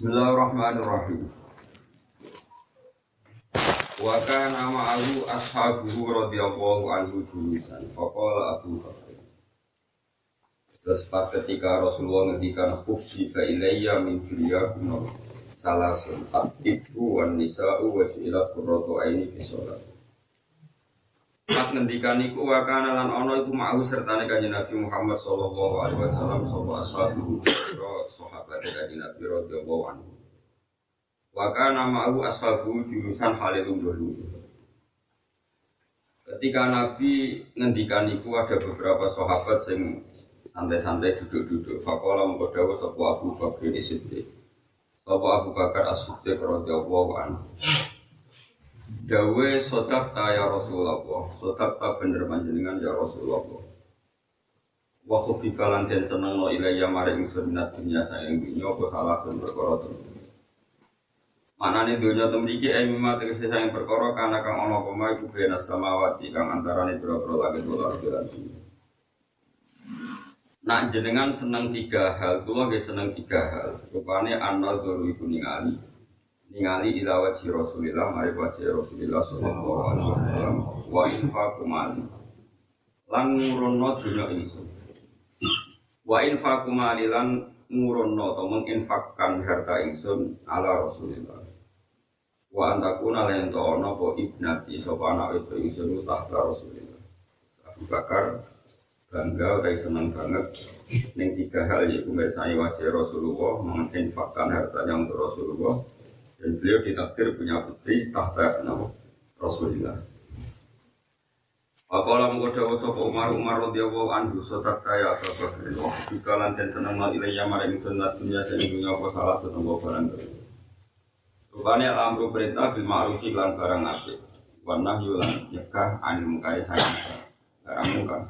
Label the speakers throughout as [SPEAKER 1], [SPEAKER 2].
[SPEAKER 1] Bismillahirrahmanirrahim. Wa kana ma'ahu ashabuhu radhiyallahu anhu julusan. Faqala Abu Bakar. Terus pas ketika Rasulullah ngendikan khufsi fa ilayya min dunyakum salasun atibu wan nisa'u wa su'ilat qurratu fi sholat. Pas ngendikan iku wa kana lan ana iku ma'ahu sertane kanjeng Nabi Muhammad sallallahu alaihi wasallam sapa ashabuhu sahabat kanjeng Nabi radhiyallahu anhu. Wa kana ma'ahu ashabu jurusan halilum dulu. Ketika Nabi ngendikan iku ada beberapa sahabat sing santai-santai duduk-duduk. Fakola mengkodawa sapa Abu Bakar Siddiq. Sapa Abu Bakar As-Siddiq radhiyallahu anhu. Dawe sodak ta ya Rasulullah. Sodak ta bener panjenengan ya Rasulullah. Wa khubika lan den senengno ilayya maring ingsun minat dunya sayang dunya apa salah sun perkara dunya tem iki e mimma tegese sayang perkara kana kang apa mae kuwi samawati kang antarane pira-pira langit lan bumi. Nak jenengan seneng tiga hal, nggih seneng tiga hal. Rupane anal dulu iku ningali. Ningali ila wajhi Rasulillah, mari wajhi Rasulillah sallallahu alaihi wasallam wa infaqu mali. Lan ngurono dunya ingsun. Wa infaqu mali lan ngurono atau menginfakkan harta ingsun ala Rasulillah. Wa antakuna lan to ana apa ibnati sapa anak itu ingsun tahta Rasulillah. Abu Bakar bangga kayak senang banget Neng tiga hal yaitu mirsani wajah Rasulullah menginfakkan hartanya untuk Rasulullah dan beliau ditakdir punya putri tahta nama Rasulullah. Apalah mengkoda wasapa Umar Umar radhiyallahu anhu sotak kaya atau bakar wah jika lanten senang mal ilayya maring sunnah dunia sehingga apa salah senang barang itu. Rupanya amru perintah bil ma'ruf lan barang apik. Wa nahyu lan nyegah anil mungkari sayang barang mungkar.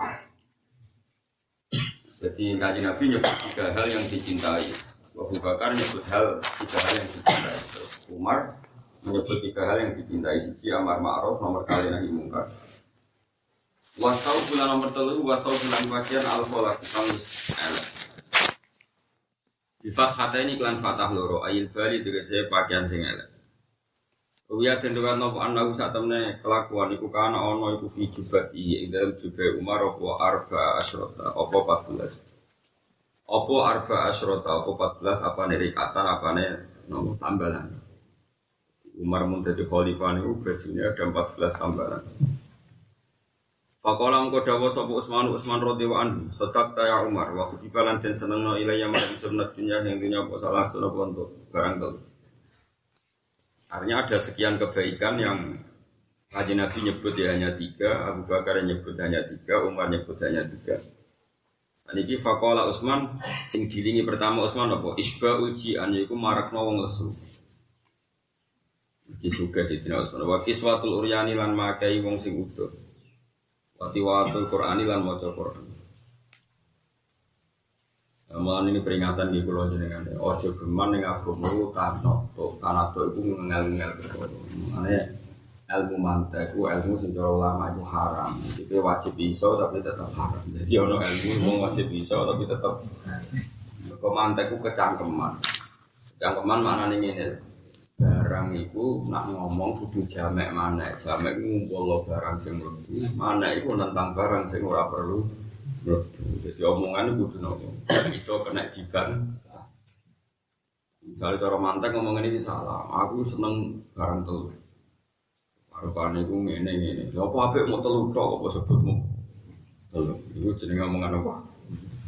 [SPEAKER 1] Jadi kaji Nabi nyebut tiga hal yang dicintai. Abu Bakar nyebut hal tiga hal yang dicintai. Umar menyebut tiga hal yang dicintai. Sisi amar ma'ruf nomor kali nahi mungkar. Wasau bulan nomor telu, wasau bulan bagian al khola kang elek. Di fathah ini klan fatah loro ayil bali saya pakaian sing elek. Ruya den riwayat napa ana sak temne kelakuan iku kana ana iku fi jubati ing dalem jubah Umar apa arba asyrota apa 14. Apa arba asyrota apa 14 apa rikatan apa ne nomor tambalan. Umar mun dadi khalifah niku bajunya ada 14 tambalan. Fakola mengko dawa sapa Utsman Utsman radhiyallahu anhu, "Sadaq ya Umar, wa kutibalan den senengno ilayya maring sunnah dunya yang dunya apa salah sunapa untuk barang telu." Artinya ada sekian kebaikan yang Haji Nabi nyebut ya hanya tiga, Abu Bakar nyebut hanya tiga, Umar nyebut hanya tiga. Niki fakola Utsman sing dilingi pertama Utsman apa? Isba uji an yaiku marakno wong lesu. Sih Tina Utsman. Wa kiswatul uryani lan makai wong sing utuh. Wa tiwatul Qur'ani lan maca Qur'an. Malah ini peringatan di pulau jenengan. Ojo geman yang aku mau kano, karena tuh itu ngel-ngel Mana ilmu mantek, ilmu sing ulama itu haram. Jadi wajib iso tapi tetap haram. Jadi ono ilmu mau wajib iso tapi tetap. Kau mantek kecangkeman. Kecangkeman mana nih ini? Barang itu nak ngomong kudu jamek mana? Jamek ngumpul barang sing mlebu. Mana itu tentang barang sing ora perlu jadi omongan itu kudu nopo. Iso kena diban. Misalnya cara mantek ngomongin ini salah. Aku seneng barang telur. Harapan itu ngene ngene. Ya apa apik mau telur tok apa sebutmu? Telur. Itu jenenge omongan apa?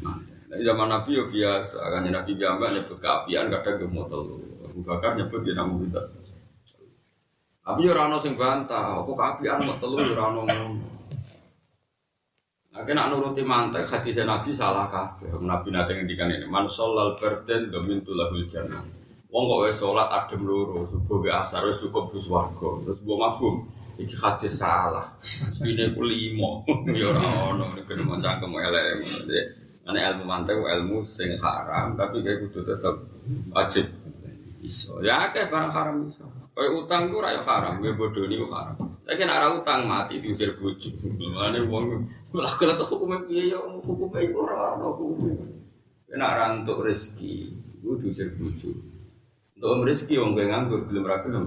[SPEAKER 1] Mantek. Nah, zaman Nabi ya biasa, kan Nabi biasa nyebut keapian kadang ge mau telur. Abu Bakar nyebut dia namu kita. Tapi ya rano sing bantah, apa keapian mau telur ya rano. Nah, kena nuruti mantek hadis Nabi salah kabeh. Nabi nate ngendikan ini, man sholal berden domin tulahul jannah. Wong kok wis salat adem loro, subuh be asar wis cukup bus warga. Terus mbok mafhum, iki hadis salah. Sine ku limo. Ya nek kena cangkem elek. Ane ilmu mantek ilmu sing haram, tapi kayak kudu tetep wajib. Iso. Ya akeh barang haram iso. Kayak utang ku ra haram, gue bodoh niku haram. Saya kena arah utang mati diusir bojo. Mulane wong lah kena tuh hukumnya piye ya hukumnya iku ora ono hukumnya. Kena rantuk rezeki, iku diusir bojo. Untuk rezeki wong kowe nganggur belum ra gelem.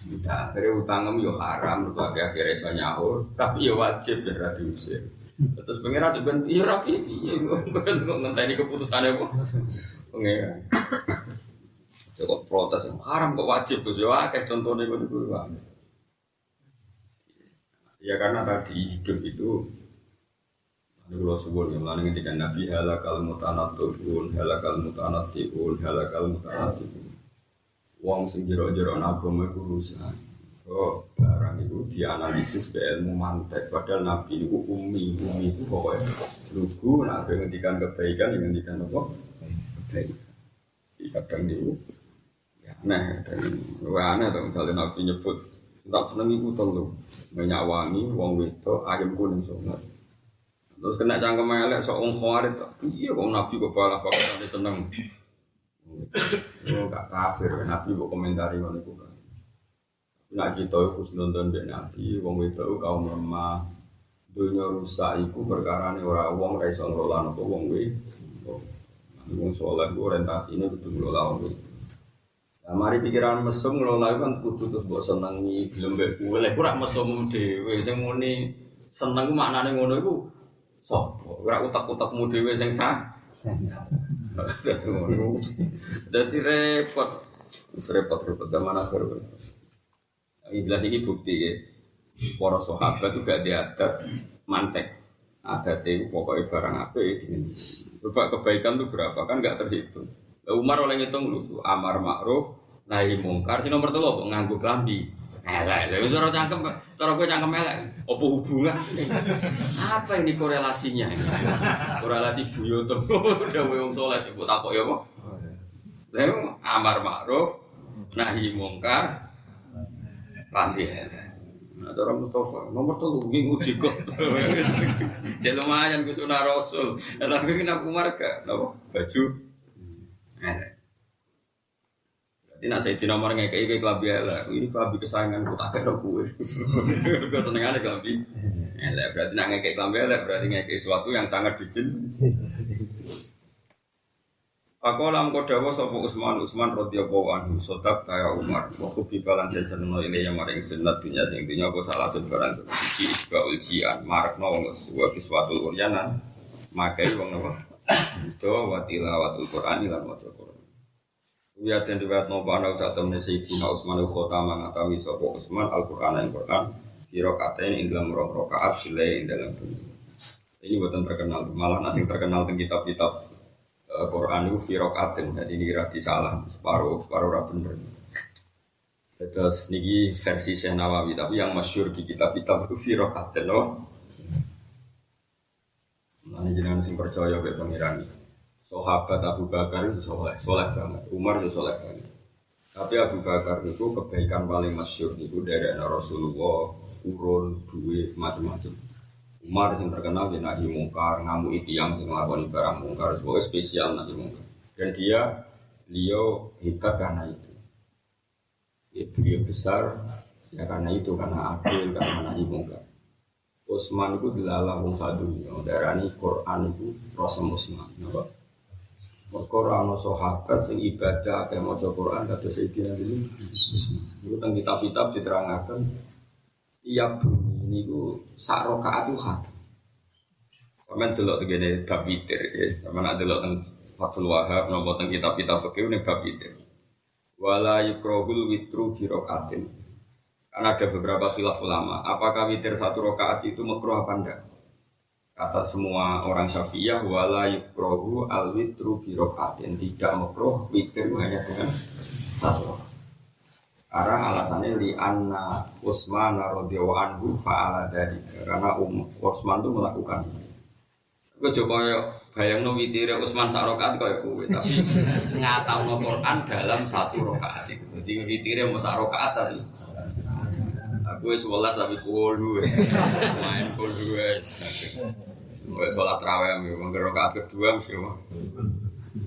[SPEAKER 1] Udah, akhirnya utangem yo haram, mergo akhirnya iso nyaur, tapi yo wajib ben ra diusir. Terus pengiran juga, iya rapi, iya kok ngenteni keputusannya kok. Pengiran. Kok protes, haram kok wajib, terus ya kayak contohnya dulu. Ya karena tadi hidup itu ini kalau subuh yang lain ketika Nabi halakal mutanatun, halakal mutanatun, halakal mutanatun. Wong sing jero-jero agama iku rusak. Oh, barang itu dianalisis be ilmu mantek. Padahal Nabi itu umi, umi itu pokoknya lugu. Nah, ngendikan kebaikan, yang ngendikan apa? Kebaikan. Kadang itu aneh dan aneh tuh misalnya Nabi nyebut tak seneng iku telu banyak wangi wong wedok ayam kuning sholat Terus kena cangkem elek sok wong khawarit. Iya kok nabi kok balah pakai seneng. Oh gak kafir nabi kok komentari ngono iku kan. Nak kita husnul don mbek nabi wong wedok kaum lemah. Dunia rusak iku perkara ne ora wong ra iso ngelola napa wong wedok. Wong ku orientasine kudu ngelola wong wedok. Nah, mari pikiran mesum ngelola kan kudu terus mbok senengi mbek kowe. Lek ora mesum dhewe sing muni seneng maknane ngono iku Sopo, ora utak-utakmu dhewe sing sah. Dadi repot. Repot-repot zaman akhir. Ini jelas ini bukti ya. Para sahabat itu gak diadat mantek. Adat itu pokoknya barang apa ya Coba kebaikan itu berapa kan gak terhitung. Umar oleh ngitung lu amar ma'ruf nahi mungkar. Si nomor telu kok nganggu kelambi. Elek, lha ora cangkem, cara kowe cangkem elek. Apa hubungan? Apa ini korelasinya? Korelasi buyut udah wong saleh ibu takok ya apa? Lha amar ma'ruf nahi mungkar Pandi Nah, cara Mustafa, nomor gue nguji kok. Jadi lumayan gue sunah Rasul. Tapi kenapa marga? Apa? Baju. Jadi nak saya di nomor kayak kayak kelambi lah. Ini kelambi kesayangan ku tak kira. Gue seneng aja kelambi. Elek berarti nak kayak kelambi elek berarti kayak sesuatu yang sangat bikin. Aku lam kodawa sopo Usman Usman radhiyallahu anhu sodak kaya Umar wa kubi balan den seneng ile yang maring sunat dunya sing dunya aku salah sebarang iki isba ujian marakno wong wa kiswatul uryanan makai wong apa itu wa tilawatul qur'ani lan maca Qur'an Ya den riwayat nopo ana sak temne Sayyidina Utsman khotama ngatami sapa Utsman Al-Qur'an yang Qur'an fi rakatain ing dalam rakaat sile ing dalam Ini buatan terkenal, malah nasi terkenal tentang kitab-kitab Quran itu firokatin, jadi ini kira salah separuh separuh rapi bener. Terus niki versi Syekh Nawawi, tapi yang masyur di kitab-kitab itu firokatin, loh. Nah, ini jenengan sing percaya be pengirani. Sahabat Abu Bakar itu soleh, soleh banget. Umar itu soleh banget. Tapi Abu Bakar itu kebaikan paling masyur itu dari Rasulullah, urun, duit, macam-macam. Umar yang terkenal di nahi mungkar, ngamu itu yang ngelakoni barang mungkar, sebagai spesial nahi mungkar. Dan dia, beliau hebat karena itu. Ya, beliau besar, ya karena itu, karena adil, karena nahi mungkar. Utsman itu dilalah wong sadunya, darani Quran itu proses Utsman. Napa? Mereka orang sahabat sing ibadah kayak mau Quran kata Sayyidina ini Itu tentang kitab-kitab diterangkan tiap bumi ini ku sak rokaat itu khatam. Sama delok begini bab witir ya, sama nak delok tentang Fathul Wahab, nopo tentang kitab-kitab fakir ini bab witir. Wala yukrohul witru bi rokaatin. Karena ada beberapa khilaf ulama, apakah witir satu rokaat itu makruh apa enggak? kata semua orang syafi'iyah wala yukrohu alwitru birokatin tidak mekroh witir hanya dengan satu karena alasannya li anna Utsman radhiyallahu anhu fa'ala dari karena um Utsman itu melakukan itu coba ya bayang no witire Utsman sak rakaat kaya kowe tapi ngatau Quran dalam satu rakaat itu. Jadi witire mau sak rakaat tadi. Aku wis 11 tapi 10 main 10 Mau sholat raweh, gue rokaat kedua mesti ya,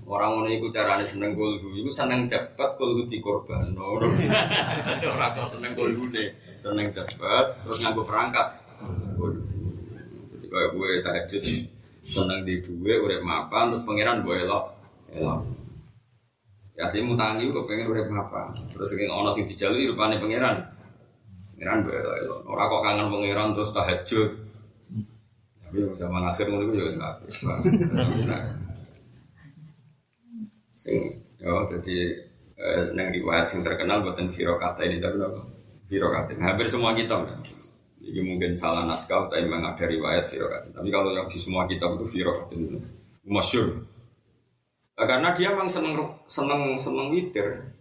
[SPEAKER 1] Orang ngono cara carane seneng kulhu, itu seneng cepet kulhu dikorbano. orang kok seneng kulhune, seneng cepet terus nganggo perangkat. Jadi kaya gue tahajud seneng di duwe urip mapan terus pangeran gue elok. Elok. Ya sih mutangi kok pengen urip apa, Terus sing ana sing dijaluk rupane pangeran. Pangeran gue elok. orang kok kangen pangeran terus tahajud. Tapi zaman akhir ngono iku ya apik. Sing yo dadi eh, nang riwayat sing terkenal buatan kata ini tapi apa? kata. Hampir semua kitab. Ini mungkin salah naskah, tapi memang ada riwayat kata. Tapi kalau yang di semua kitab itu kata itu masyur. Nah, karena dia memang seneng seneng seneng witir.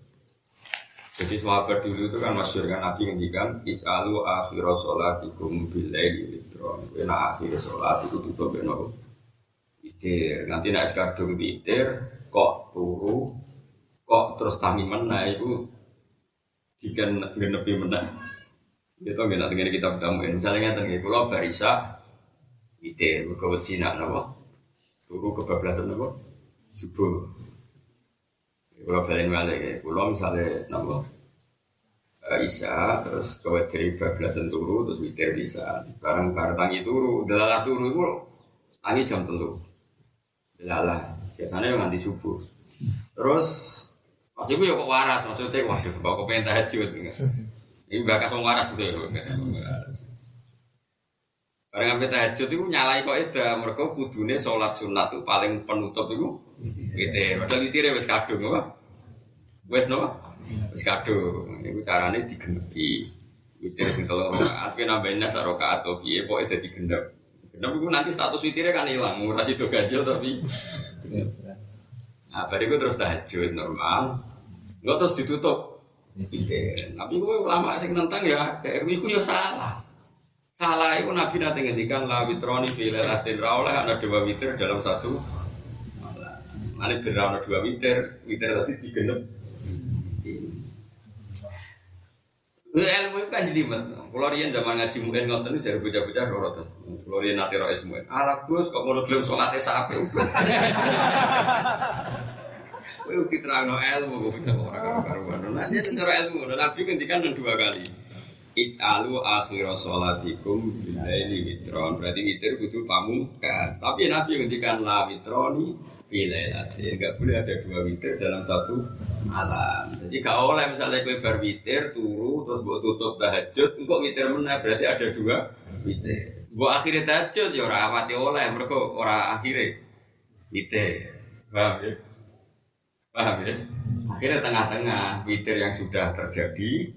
[SPEAKER 1] Jadi sahabat dulu itu kan masyur kan Nabi ngendikan Ij'alu akhir sholatikum bilaili witron Kena akhir sholat itu tutup beno Witir. Nanti nak sekadung witir Kok turu Kok terus tangi mana itu Jika genepi mana Itu nggak nanti kita bertemu Misalnya ngerti Kalau barisa Witir Buka wajina apa Turu kebablasan apa subuh. Kalau balik balik ya, kalau misalnya nama uh, Isya terus kau dari bablasan turu terus witir bisa. Barang barang tangi turu, delalah turu itu tangi jam telu. Delalah biasanya nganti subuh. Terus pas itu ya kok waras maksudnya waduh kok pengen tahajud. Ini bakas waras itu ya. Barang sampai tahajud itu nyalai kok itu, mereka kudune sholat sunat itu paling penutup itu witir. Padahal witir wis kadung apa? Wis no? Wis kadung. Iku carane digenepi. Witir sing telu rakaat ki nambahin nas rakaat atau piye pokoke dadi. Genep iku nanti status witirnya kan hilang, ora sido gasil tapi Nah, bariku terus tahajud normal. Enggak terus ditutup. Witir. Tapi gue ulama sing nentang ya kayak ya salah. Salah itu Nabi nanti ngendikan la witroni fi lailatin ra oleh ana dua witir dalam satu. Mane ana dua witir, witir tadi digenep. Ilmu itu kan jelimet. Kalau rian zaman ngaji mungkin ngonten jadi bocah-bocah loro terus. Kalau rian nanti rois mungkin. Alah gus kok mau gelem sholatnya sapi. Kowe diterangno ilmu kok bocah orang karuan. Nah, cara ilmu. Nabi ngendikan dua kali. Ij'alu akhir sholatikum bilaili witron Berarti witir kudu pamungkas. Tapi Nabi ngendikan la witroni bilailati. Enggak boleh ada dua witir dalam satu malam. Jadi gak oleh misalnya kue bar turu Terus buat tutup tahajud Engkau witir mana berarti ada dua witir. Buat akhirnya tahajud ya orang awati oleh Mereka orang akhirnya witir. Paham ya? Paham ya? Akhirnya tengah-tengah witir yang sudah terjadi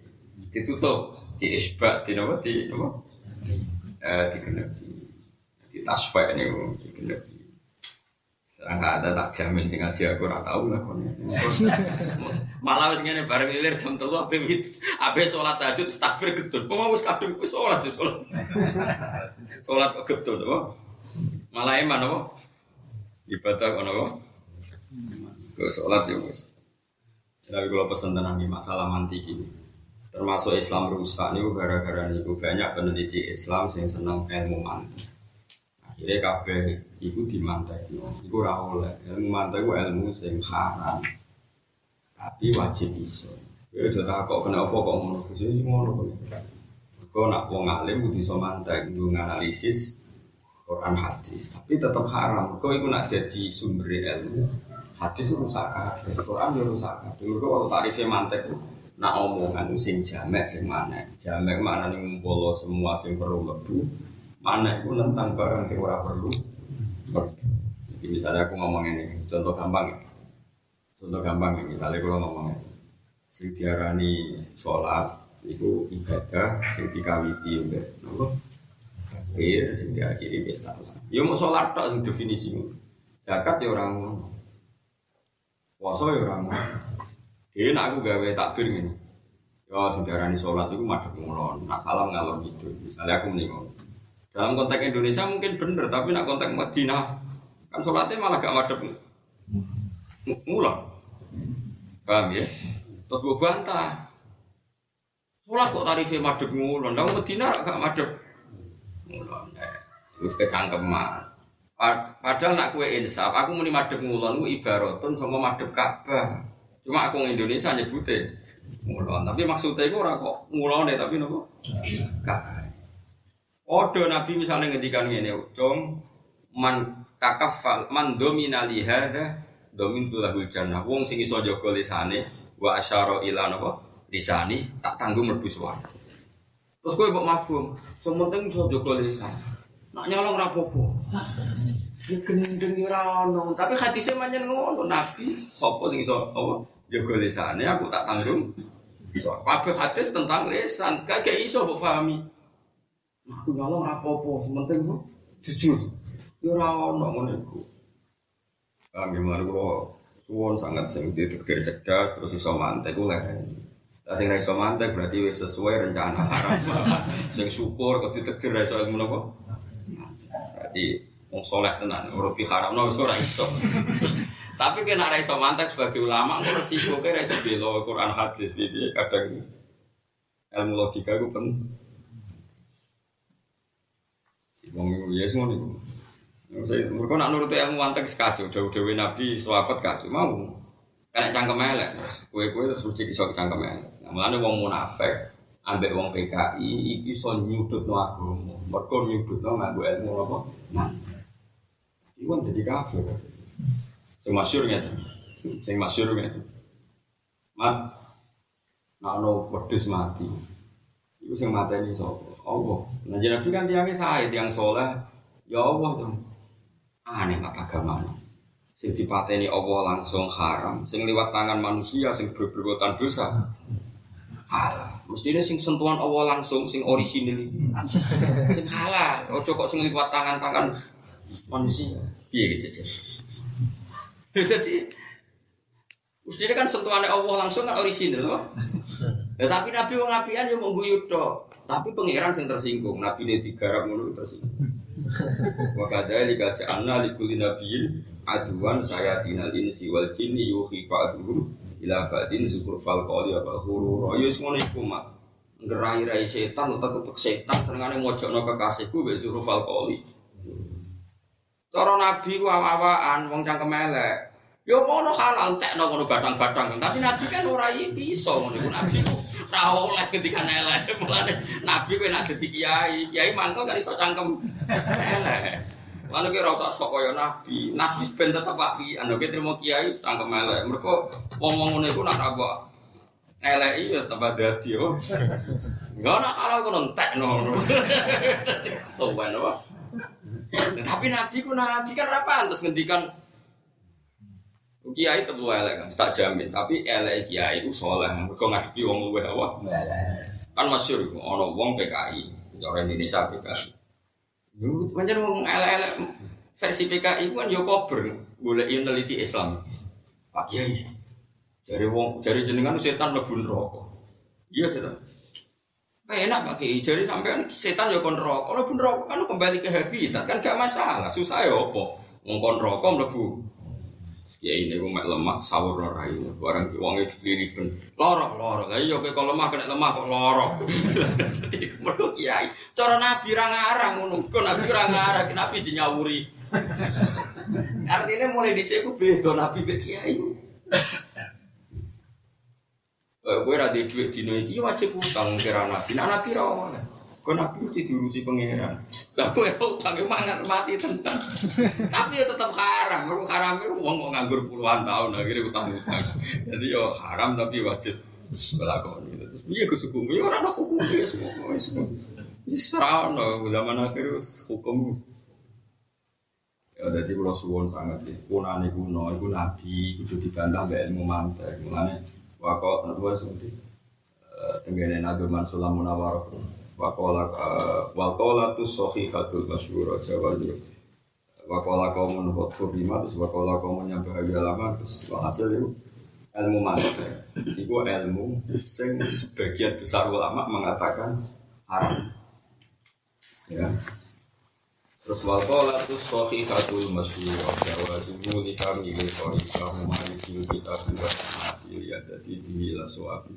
[SPEAKER 1] ditutup di isbat di nama di nama eh di genepi di tasfek ini di genepi nggak ada tak jamin sing aja aku nggak tahu lah kon malah wis ngene bareng lilir jam telu ape wit ape sholat tahajud takbir kok mau wis kadung wis sholat wis sholat. Sholat kok getun apa? Malah iman apa? Ibadah kono apa? Kok sholat ya wis. Tapi kalau pesen tenang masalah mantiki termasuk Islam rusak nih gara-gara niku banyak peneliti Islam yang senang ilmu mantek. Akhirnya kabeh itu dimantek no. itu oleh. Ilmu mantek itu ilmu sing haram. Tapi wajib iso. Ya udah kok kena apa kok ngono. Sih ngono kok. Nak wong alim kudu iso mantek nganalisis Quran hadis. Tapi tetap haram. Kok itu nak jadi sumber ilmu hadis rusak kabeh. Quran ya rusak kabeh. Kok kalau tarifnya mantek nak omongan sing jamek sing mana jamek mana nih ngumpul semua sing perlu lebu mana itu tentang barang sing ora perlu jadi misalnya aku ngomong ini contoh gampang ya. Contoh gampang ya misalnya aku ngomong ini. Sing diarani sholat itu ibadah sing dikawiti udah nopo bir sing diakhiri biasa ya mau sholat tak sing definisi zakat ya orang puasa ya orang jadi nak aku gawe takbir ini. Ya sejarah ini sholat itu madep ngulon. Nak salam ngalor gitu. Misalnya aku menikah. Dalam konteks Indonesia mungkin bener, tapi nak konteks Madinah kan sholatnya malah gak madep ngulon. Paham ya? Terus gue bantah. Sholat kok tarifnya madep ngulon. Nah Madinah gak madep ngulon. Itu kecangkeman. Padahal nak kue insaf, aku muni madep ngulon, gue ibaratun sama madep Ka'bah. Cuma aku Indonesia nyebutnya ngulon. Tapi maksudnya itu orang kok ngulon deh tapi nopo. Kak. Odo Nabi misalnya ngedikan ini, dong man kakafal man dominali domin tu lahul jannah. Wong sing iso jaga wa asyara ila napa? Lisani tak tanggung mlebu swarga. Terus kowe mbok mafhum, sementing iso jaga lisan. Nak nyolong ra apa-apa. Ya gendeng ora ono, tapi hadise manjen ngono Nabi sapa sing iso apa jaga lisane aku tak tanggung. Kabeh hadis tentang lisan, kagak iso mbok pahami. Aku nyolong apa-apa, sementing jujur. Ya ora ono ngono iku. Ah gimana kula suwon sangat sing cerdas terus iso mantek ku lereni. Lah sing ra iso mantek berarti wis sesuai rencana haram. sing syukur kok ditekir ra iso ngono kok. Berarti wong soleh tenan, urut diharamno wis ora iso. Tapi kena ra mantek sebagai ulama kok resiko ke ra iso bela Quran hadis iki kadang ilmu logika ku pen Wong ya ngono iku. Mereka nak nurut ilmu mantek sekacau, jauh-jauh Nabi, sahabat kacau, mau. Karena cangkem elek, kue-kue terus suci disok cangkem elek. Nah, mulanya wong munafik, ambek wong PKI, iki so nyudut no agama. Mereka nyudut no nganggu ilmu apa? Nah, Iwan jadi kafir. Sing masyur gitu. Sing masyur gitu. Mat, nak no pedes mati. Iku sing ini so. Allah. Nah jadi nabi kan tiangnya saya, tiang soleh. Ya Allah tuh. Aneh mata agama. Sing dipateni Allah langsung haram. Sing lewat tangan manusia, sing berperbuatan dosa. Halal. Mestinya sing sentuhan Allah langsung, sing orisinil. sing halal. Ojo kok sing lewat tangan-tangan manusia. Iya gitu. Jadi Mestinya kan sentuhannya Allah langsung kan orisinil loh. Ya, tapi Nabi wong apian yo guyut tok. Tapi pangeran sing tersinggung, Nabi ini digarap ngono tersinggung. Wa kadzalika ja'alna likulli nabiyyin aduan sayatinal insi wal jinni yuhi ba'duhum ila ba'din zukhrufal qawli wa ghurura. Ya wis ngono iku mak. Ngerai-rai setan utak utak setan senengane mojokno kekasihku mbek zukhrufal qawli. Cara Nabi ku awa-awaan wong cangkem elek. Yo ngono halal tekno ngono gadang-gadang. Tapi Nabi kan ora iso ngono iku Nabi. Ora oleh ketika elek. Mulane Nabi kowe nek dadi kiai, kiai mangkel kan iso cangkem elek. Lalu kira usah sok kaya Nabi, Nabi ben tetep api. Anda kira terima kiai cangkem elek. Mergo wong-wong ngono iku nak apa? Elek iya tambah dadi yo. Enggak nak halal kono entekno. Sowan apa? Tapi Nabi ku Nabi kan apa pantes ngendikan Kiai tetep elek kan, tak jamin. Tapi elek kiai itu soleh. Mereka ngadepi wong luwe apa? Kan masyur itu, ono wong PKI, cara Indonesia PKI. Yo, macam wong elek-elek versi PKI kan yo kober, meneliti Islam. Pak Kiai, dari wong, dari jenengan setan lebih rokok. Iya setan. Enak Pak Kiai, jadi sampean setan yo kon rokok, lebih rokok kan kembali ke habitat kan gak masalah. Susah ya apa? Ngongkon rokok lebih Kiai ini gue mek lemah sahur ora ini. Barang uangnya dipilih lorok lorok. Lah iya kalau lemah kena lemah kok lorok. Jadi kemudian kiai. Cara nabi ra ngarang ngono. Kok nabi ra ngarang? Nabi nyawuri. Artinya mulai di sini beda nabi ke kiai gue ra di duit dino iki wajib utang kira nabi nah nabi ra oleh Kau nabi mesti diurusi pangeran. Lah kowe utang mangan mati tentang. Tapi ya tetap haram. Kalau haram itu uang kok nganggur puluhan tahun akhirnya utang utang. Jadi yo haram tapi wajib berlaku gitu. Iya kesukum. Ya orang hukum ya semua. Ini serau no zaman akhir hukum. Ya jadi kalau suwon sangat ya. Kunane kuno, itu nabi, itu dibantah mbak ilmu mantek. Mulane wakok, nabi seperti tenggene nabi Mansur Munawar Wakola wakola tu sohihatul masyhur Jawa itu. Wakola kaum menurut kurima terus wakola yang bahagia lama terus hasil itu ilmu mantek. Itu ilmu sing sebagian besar ulama mengatakan haram. Ya. Terus wakola tu sohihatul masyhur Jawa itu kami kami kaum maliki kita juga ya jadi di lasuabi.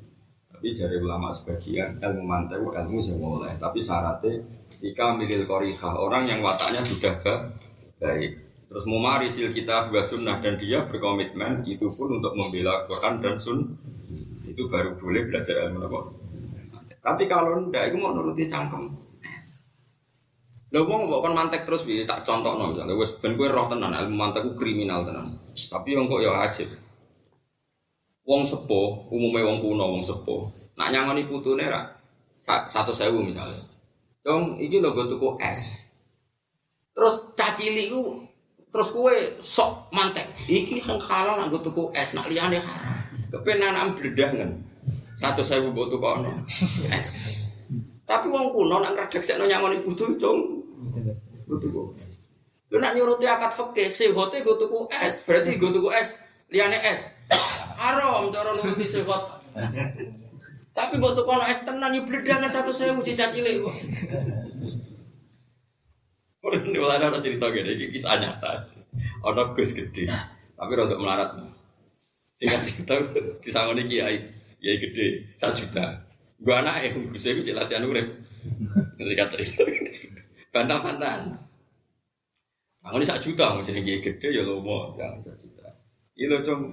[SPEAKER 1] Tapi dari ulama sebagian ilmu mantek ilmu yang mulai. Tapi syaratnya jika milil korihah orang yang wataknya sudah baik. Terus memarisil kita juga sunnah dan dia berkomitmen itu pun untuk membela Quran dan sun itu baru boleh belajar ilmu apa. Tapi kalau ndak itu mau nuruti cangkem. Lha wong mbok kon mantek terus piye tak contohno misalnya wis ben roh tenan ilmu mantek kriminal tenan. Tapi yang kok ya ajib. Wong sepuh, umumnya wong kuno wong sepuh. Nak nyangoni putune ra satu sewu misalnya. Dong, iki lho gue tuku es. Terus cacili ku terus kue sok mantek. Iki kan halal nak gue tuku es, nak liane haram. Kepenan bledah kan. Satu sewu gue tuku ono es. Tapi wong kuno nak ngadek sekno nyangoni putu cung. Gue tuku. Lu nak nyuruti akad fakih, sehote gue tuku es. Berarti gue tuku es, liane es. Haram cara nuruti sehat. Tapi buat tuh kalau es tenan yuk bledangan satu saya mesti cilik kok. Orang ini malah ada cerita gini, kisah nyata. Ono gus gede, tapi untuk melarat. Singkat cerita, disangoni kiai, kiai gede, satu juta. Gua anak yang gus saya gue latihan urep. Singkat cerita, bantah-bantahan. Sangoni satu juta, mau jadi kiai gede ya lo mau, jangan satu juta. Ini cuma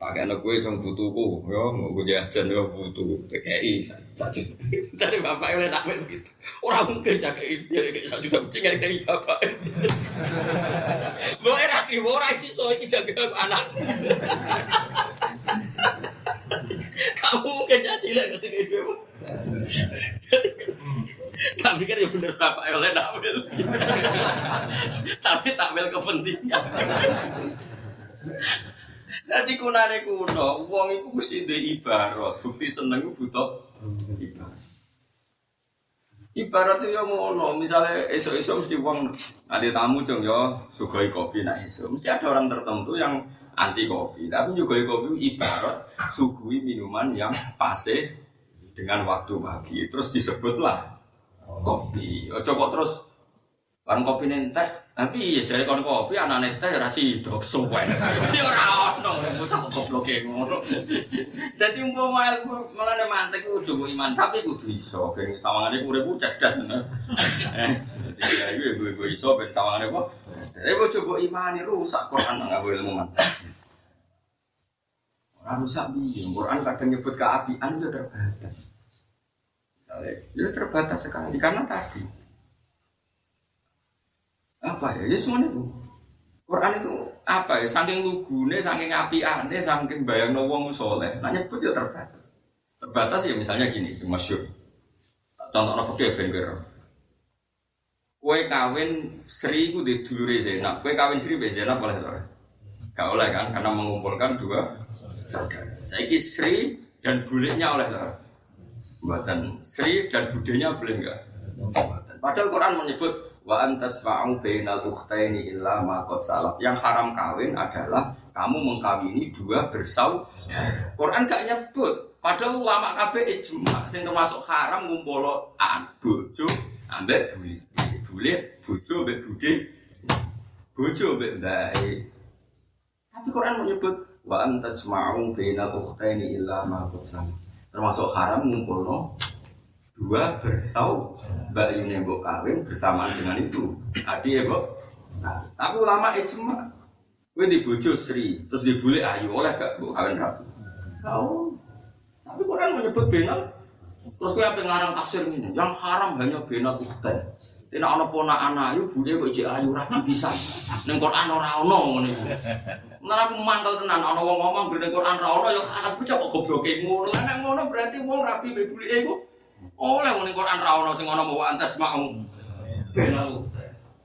[SPEAKER 1] pakai anak gue cuma butuhku, ya mau gue jajan ya butuh PKI. Jadi bapak yang nak begitu. Orang mungkin jaga itu dia kayak satu juta kucing kayak bapak. Mau era sih orang itu so ini jaga anak. Kamu mungkin jadi lah ketika itu. Tapi kan ya bener bapak yang tampil. Tapi tampil kepentingan. Jadi kunane kuno, uang itu mesti di ibarat. Bukti seneng itu butuh ibarat. Ibarat itu yang ngono, misalnya esok-esok mesti uang ada tamu jong yo sugoi kopi nah esok. Mesti ada orang tertentu yang anti kopi. Tapi juga kopi ibarat sugui minuman yang pase dengan waktu pagi. Terus disebutlah kopi. Coba terus Barang kopi nentek, tapi ya jadi kon kopi anak nentek rasi dok suwen. Ya ora ono, bocah goblok e ngono. Dadi umpama ilmu melane mantek ku coba iman, tapi kudu iso ben sawangane urip ku cerdas ngono. Eh, ya iki gue gue iso ben sawangane. Tapi kok coba iman rusak Quran nggak boleh ilmu mantek. Ora rusak piye? Quran kadang nyebut keapian itu terbatas. Misalnya, itu terbatas sekali karena tadi apa ya? Ya semuanya itu. Quran itu apa ya? Saking lugune, saking api ane, saking bayang wong soleh. Nah nyebut ya terbatas. Terbatas ya misalnya gini, masyur. Contoh nopo fakir ben Kue kawin Sri ku di dulure. Kue kawin Sri be boleh ora? Gak oleh kan? Karena mengumpulkan dua saudara. Saya Sri dan bulenya oleh ora? Buatan Sri dan budenya boleh enggak? Padahal Quran menyebut wa antas ma'u bainal ukhtaini illa ma qad salaf. Yang haram kawin adalah kamu mengkawini dua bersau. Quran gak nyebut. Padahal ulama kabeh ijma sing termasuk haram ngumpul bojo ambek bule. Bule bojo ambek bude. Bojo ambek mbake. Tapi Quran menyebut wa antas ma'u bainal ukhtaini illa ma qad salaf. Termasuk haram ngumpulno dua bersau mbak Yuni mbok kawin bersamaan dengan itu adi ya mbok tapi ulama ijma gue dibujuk Sri terus dibully ayu oleh gak mbok kawin rapi kau tapi Quran menyebut benal? Terus gue apa ngarang kasir ini yang haram hanya benal ukhtan Tina ana pona ayu bude kok ijek ayu rapi bisa. Ning Quran ora ono ngene. Nah aku mantel tenan ana wong ngomong ning Quran ora ono ya arep bocah kok gobloke ngono. Ngono berarti wong rapi mbek bulike oleh muni Quran ra ono sing ono mau antas mau. Benalu.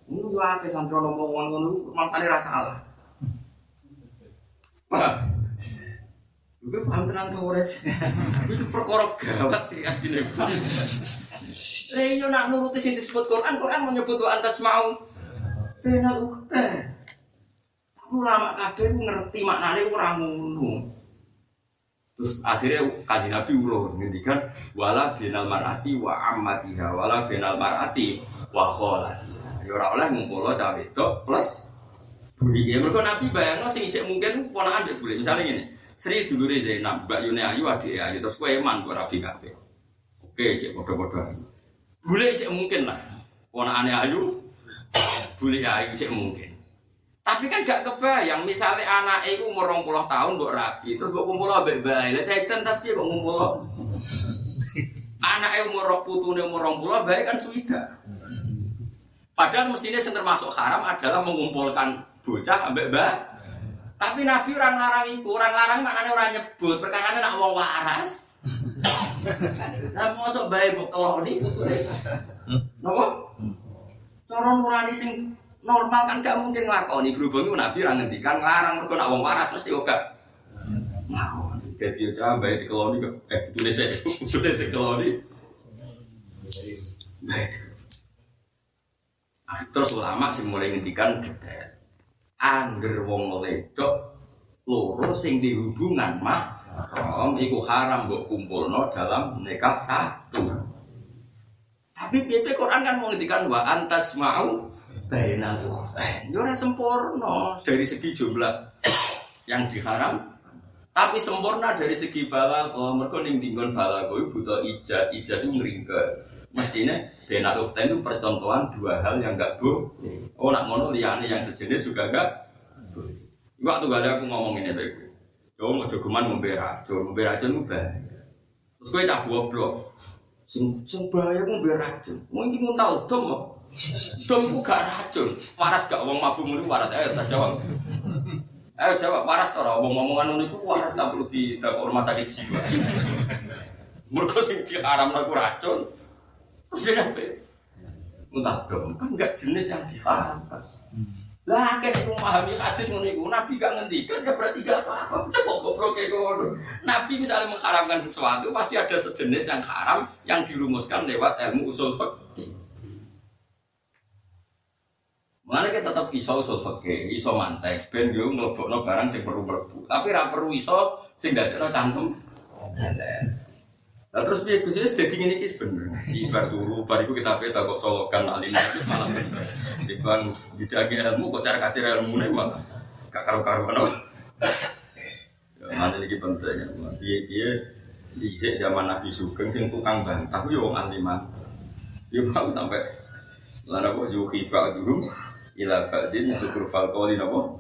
[SPEAKER 1] Ini yo akeh sampe ono mau ngono mangsane ra salah. Gue paham tenang tuh ora. Itu perkara gawat sih asline. Reyo nak nuruti sing disebut Quran, Quran menyebut wa antas mau. Ukhta. Aku lama kabeh ngerti maknane ora ngono. Terus akhirnya kaji Nabi ulo ngendikan wala binal marati wa ammatiha wala binal marati wa kholatiha. Ya ora oleh ngumpul cawe itu plus buli. Ya mereka Nabi bayangno sing ijek mungkin ponakan dek buli. Misalnya gini, Sri dulure Zainab, Mbak Yune Ayu adik Ayu terus kowe eman kok rabi kabeh. Oke, cek padha-padha. Bule cek mungkin lah. Ponakane Ayu, buli Ayu cek mungkin. Tapi kan gak kebayang, misalnya anak itu umur puluh tahun buat rapi, terus gue kumpul baik baik, lah caitan tapi gue kumpul. anak itu umur putune umur puluh baik kan sudah. Padahal mestinya yang termasuk haram adalah mengumpulkan bocah ambek mbak. Tapi Nabi orang larang itu, orang larang maknanya orang nyebut, perkara nak wong waras. Nah, mosok bae mbok keloni putune. Napa? Cara nurani sing normal kan gak mungkin nglakoni berhubung Nabi ora ngendikan larang mergo nak waras mesti ora. Mau. Jadi aja bae dikeloni kok eh tulis e tulis. Baik. Terus ulama sing mulai ngendikan detail. Angger wong ledok loro sing dihubungan mah haram iku haram mbok kumpulno dalam nikah satu. Tapi PP Quran kan menghentikan wa antas mau bainal ukhtain. Yo ora sempurna. Dari segi jumlah yang diharam tapi sempurna dari segi balago mereka ning dinggon balago itu butuh ijaz. Ijaz itu ngeringke mestinya bainal ukhtain itu percontohan dua hal yang enggak bu oh nak ngono liane yang sejenis juga enggak boleh. Waktu gak ada aku ngomongin itu Yo mau jogeman ngombe racun, ngombe racun. Terus kowe tak goblok. Sing sing bahaya ngombe racun. Mungkin nguntal dom kok. Dom ku gak racun. Waras gak wong mabuk muni waras ayo tak jawab. Ayo jawab waras ora wong ngomongan ngono iku waras gak perlu di rumah sakit jiwa. Mergo sing diharamno ku racun. Terus dia Nguntal dom kan gak jenis yang diharamkan. Lah akeh sing memahami hadis iku Nabi gak ngendikan ya berarti gak apa-apa. Coba goblok ngono. Nabi misalnya mengharamkan sesuatu pasti ada sejenis yang haram yang dirumuskan lewat ilmu usul fikih. Mengenai kita tetap iso usul fikih, iso mantek, ben yo nglebokno barang sing perlu mlebu. Tapi ra perlu iso sing dadekno cangkem. Nah terus biar gue jadi ngene iki bener ngaji bar turu bar iku kita peta kok solokan alim itu malah bener. Dibang bidagi ilmu kok cara kacir ilmu nih malah gak karu-karuan apa. Ya mana lagi penting ya. Dia di zaman Nabi Sugeng sing tukang bantah yo wong aliman. Yo mau sampai lara kok yuhi ba'duhum ila ba'din syukur fal qawli napa.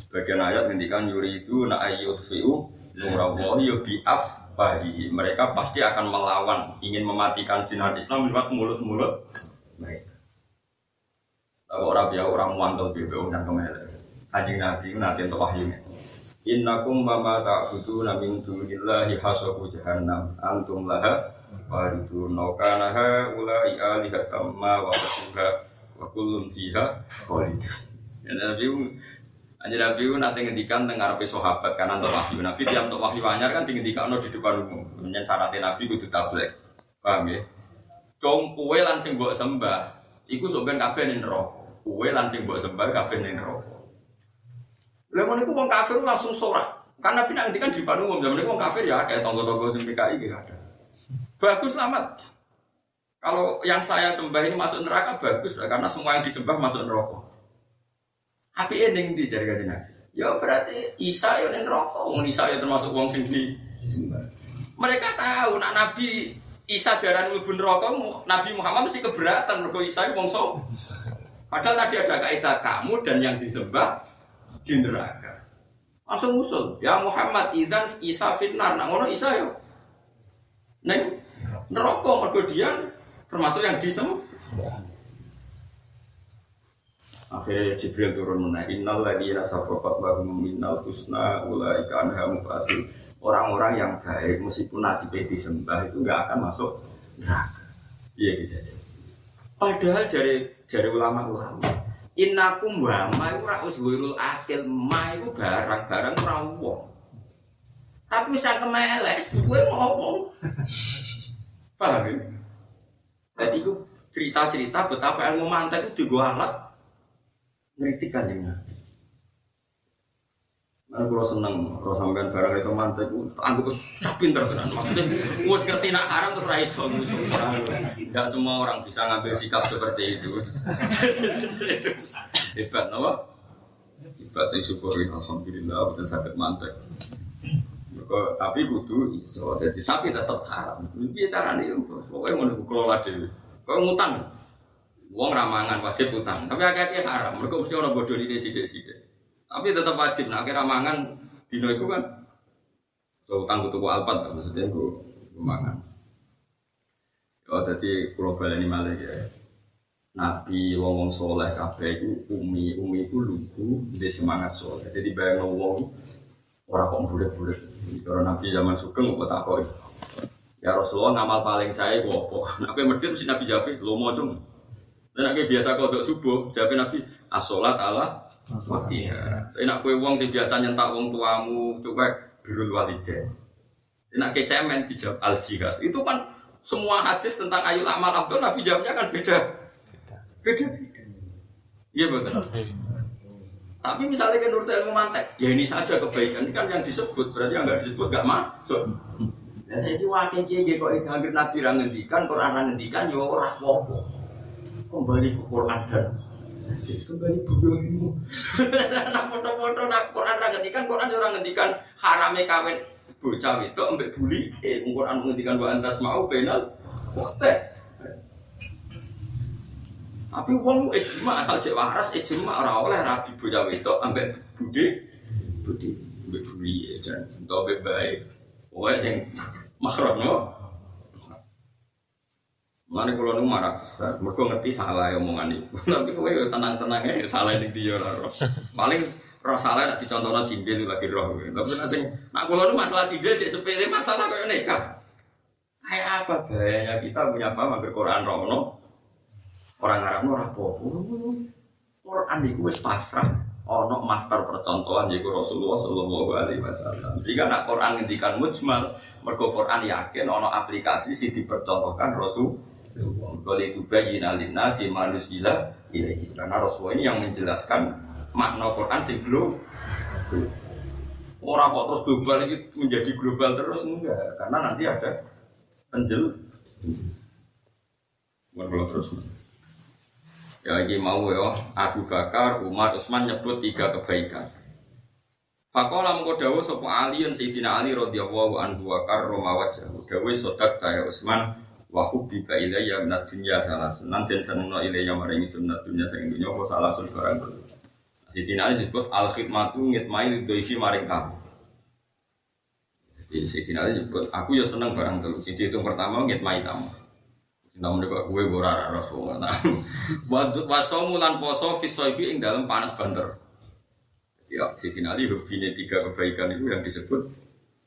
[SPEAKER 1] Sebagian ayat ngendikan yuri itu na ayyut fi'u nurallahi yo bi'af bagi mereka pasti akan melawan ingin mematikan sinar Islam lewat mulut-mulut mereka. Tahu orang biar orang muantal BBO dan ke mana. Kanjeng Nabi nanti untuk wahyunya. Innakum mama ta'budu namin dunillahi hasabu jahannam antum laha waridun kana haula'i alihatam ma wa wa kullun fiha khalidun. Ya Nabi Aja Nabi itu nanti ngendikan tengah sahabat karena untuk wahyu. Nabi tiap untuk wahyu anyar kan ngendikan di depan umum. Kemudian syaratnya Nabi itu tablet. Paham ya? Cong kue langsung sembah. Iku sebenarnya kabeh nih neraka. Kue sembah kabeh nih neraka. Orang kafir langsung sorak. Karena Nabi nanti kan di depan umum. Itu orang kafir ya kayak tonggo-tonggo sing PKI gitu ada. Bagus selamat. Kalau yang saya sembah ini masuk neraka bagus lah karena semua yang disembah masuk neraka. Api ending di jari kajian Ya berarti Isa yang rokok, Wong Isa ya termasuk wong sing di Mereka tahu nak Nabi Isa darah mlebu neraka, Nabi Muhammad mesti keberatan mergo Isa wong sok. Padahal tadi ada kaidah kamu dan yang disembah di neraka. Langsung usul, ya Muhammad idan Isa fitnar, nak ngono Isa yo. Neng neraka mergo dia termasuk yang disembah. Akhirnya Jibril turun mana Innal ladina sabaqat lahum minnal husna ulaika anha mubatul. Orang-orang yang baik meskipun nasibnya disembah itu nggak akan masuk neraka. Iya gitu saja. Padahal dari dari ulama-ulama Innakum wa ma iku ra akil ma iku barang-barang ora wong. Tapi sang kemelek gue ngomong. Paham ya? Jadi itu cerita-cerita betapa ilmu mantek itu juga alat ngeritik kan Nabi. Mana kalau seneng, kalau sampean barang itu mantek, anggap sak pinter tenan. Maksudnya, gue ngerti nak haram terus raiso Tidak semua orang bisa ngambil sikap seperti itu. Hebat, apa? Hebat yang syukuri, alhamdulillah, betul sakit mantek. tapi kudu iso, jadi tapi tetap haram. Ini cara nih, pokoknya mau kelola dulu. Kau ngutang, Wong ramangan wajib utang, tapi agak haram. Mereka mesti orang bodoh ini sidik-sidik. Tapi tetap wajib. Nah, akhirnya ramangan dino itu kan so, utang butuh alpat, maksudnya itu mangan. Oh, jadi pulau ini malah ya. Nabi wong wong soleh kabeh itu umi umi itu lugu dia semangat soleh. Jadi bayang wong orang kok bulet-bulet. Kalau Nabi zaman sugeng kok takoi. Ya Rasulullah ngamal paling saya gue apa? Nabi medit si Nabi jawab lo mau. Dan Nabi biasa kau subuh jawab Nabi asolat ala waktiha. Enak kue wong sing biasa nyentak wong tuamu coba birul walidain. Enak kecemen dijawab al jihad. Itu kan semua hadis tentang ayu amal abdul Nabi jawabnya kan beda. Beda beda. Iya betul. Tapi misalnya kan nurut ilmu mantek, ya ini saja kebaikan ini kan yang disebut berarti yang nggak disebut nggak masuk. Ya saya itu wakil kiai kok itu hampir nabi orang ngendikan, Quran orang ngendikan, ya orang. Kembali ke Quran dan kembali bujurmu. Nak foto-foto nak Quran orang ngendikan, Quran orang ngendikan harame kawin bocah itu ambek buli. Eh Quran ngendikan wa antas mau penal. Waktu tapi wong ijma asal cek waras ijma ora oleh rabi bocah wedok ambek budi budi ambek budi jan ento ambek bae. Pokoke sing makron no. Mana kalau nu marah besar, mereka ngerti salah omongan itu. Tapi kowe tenang-tenang aja salah ini dia lah. Paling roh salah nak dicontohnya cindil lagi roh. Tapi nasi, nak kalau masalah cindil cek sepele masalah kayak nikah. Kayak apa gayanya kita punya paham agar Quran rono, Orang Arab ora apa-apa. Quran iku wis pasrah ono master percontohan yaitu Rasulullah Shallallahu Alaihi Wasallam. Jika nak Quran ngendikan mujmal, mergo Quran yakin ono aplikasi si dipercontohkan Rasul. Kalau itu bayi nalina si manusia ini karena Rasulullah ini yang menjelaskan makna Quran sing belum Orang kok terus global ini menjadi global terus enggak, karena nanti ada penjel. Kalau terus. Ya lagi mau ya, Abu Bakar, Umar, Utsman nyebut tiga kebaikan. Fakola mengko dawuh sapa Ali yen Sayyidina Ali radhiyallahu anhu wa karrama wajhahu. Dawuh sodak ta Utsman wa hubbiba ilayya min dunya salah sunan den senengno ilayya maring sunnah dunya sing dunya apa salah sun barang. Sayyidina Ali disebut al khidmatu ngitmai lidhoifi maring kamu. Jadi Sayyidina Ali disebut aku ya seneng barang telu. Jadi itu pertama ngitmai tamu. Namun kok gue ora Rasulullah. Nah, wadut wasomu lan poso fisoifi ing dalam panas banter. Ya, Siti Ali ini tiga kebaikan itu yang disebut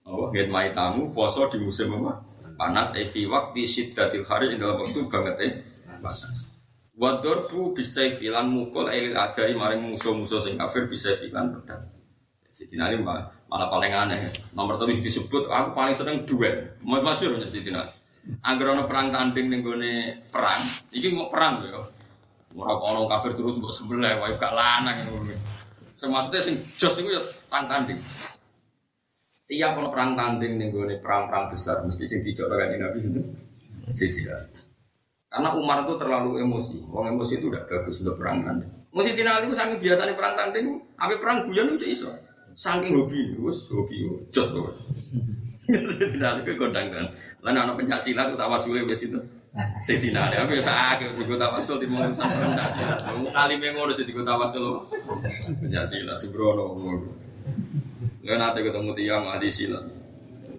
[SPEAKER 1] oh, mai tamu poso di musim apa? Panas evi waktu syiddatil hari dalam waktu banget eh panas. Wadorbu bisa filan mukul elil adai maring musuh-musuh sing kafir bisa filan pedang. Siti Ali malah, paling aneh. Nomor tujuh disebut aku paling seneng duet. Mau masyur Siti Ali. Angger ana perang tanding ning gone perang, iki mau perang yo. Ora kok kafir terus mbok sebelah wae gak lanang ngono. Semaksudnya sing jos iku perang tanding. Tiap ana perang tanding ning gone perang-perang besar mesti sing dijokno kan Nabi itu. Tidak. Karena Umar itu terlalu emosi. Wong emosi itu udah bagus untuk perang tanding. Mesti tina itu saking biasanya perang tanding, apa perang guyon itu iso. Saking hobi, wes hobi, jos loh. Tidak itu kodang kan. Lan ana pencak silat tawasule wis itu. Sayyidina Ali aku ya sakake juga tawasul di mau sama pencak silat. Alime ngono jadi ku tawasul. Pencak silat sembrono ngono. Lah nate ketemu tiang ahli silat.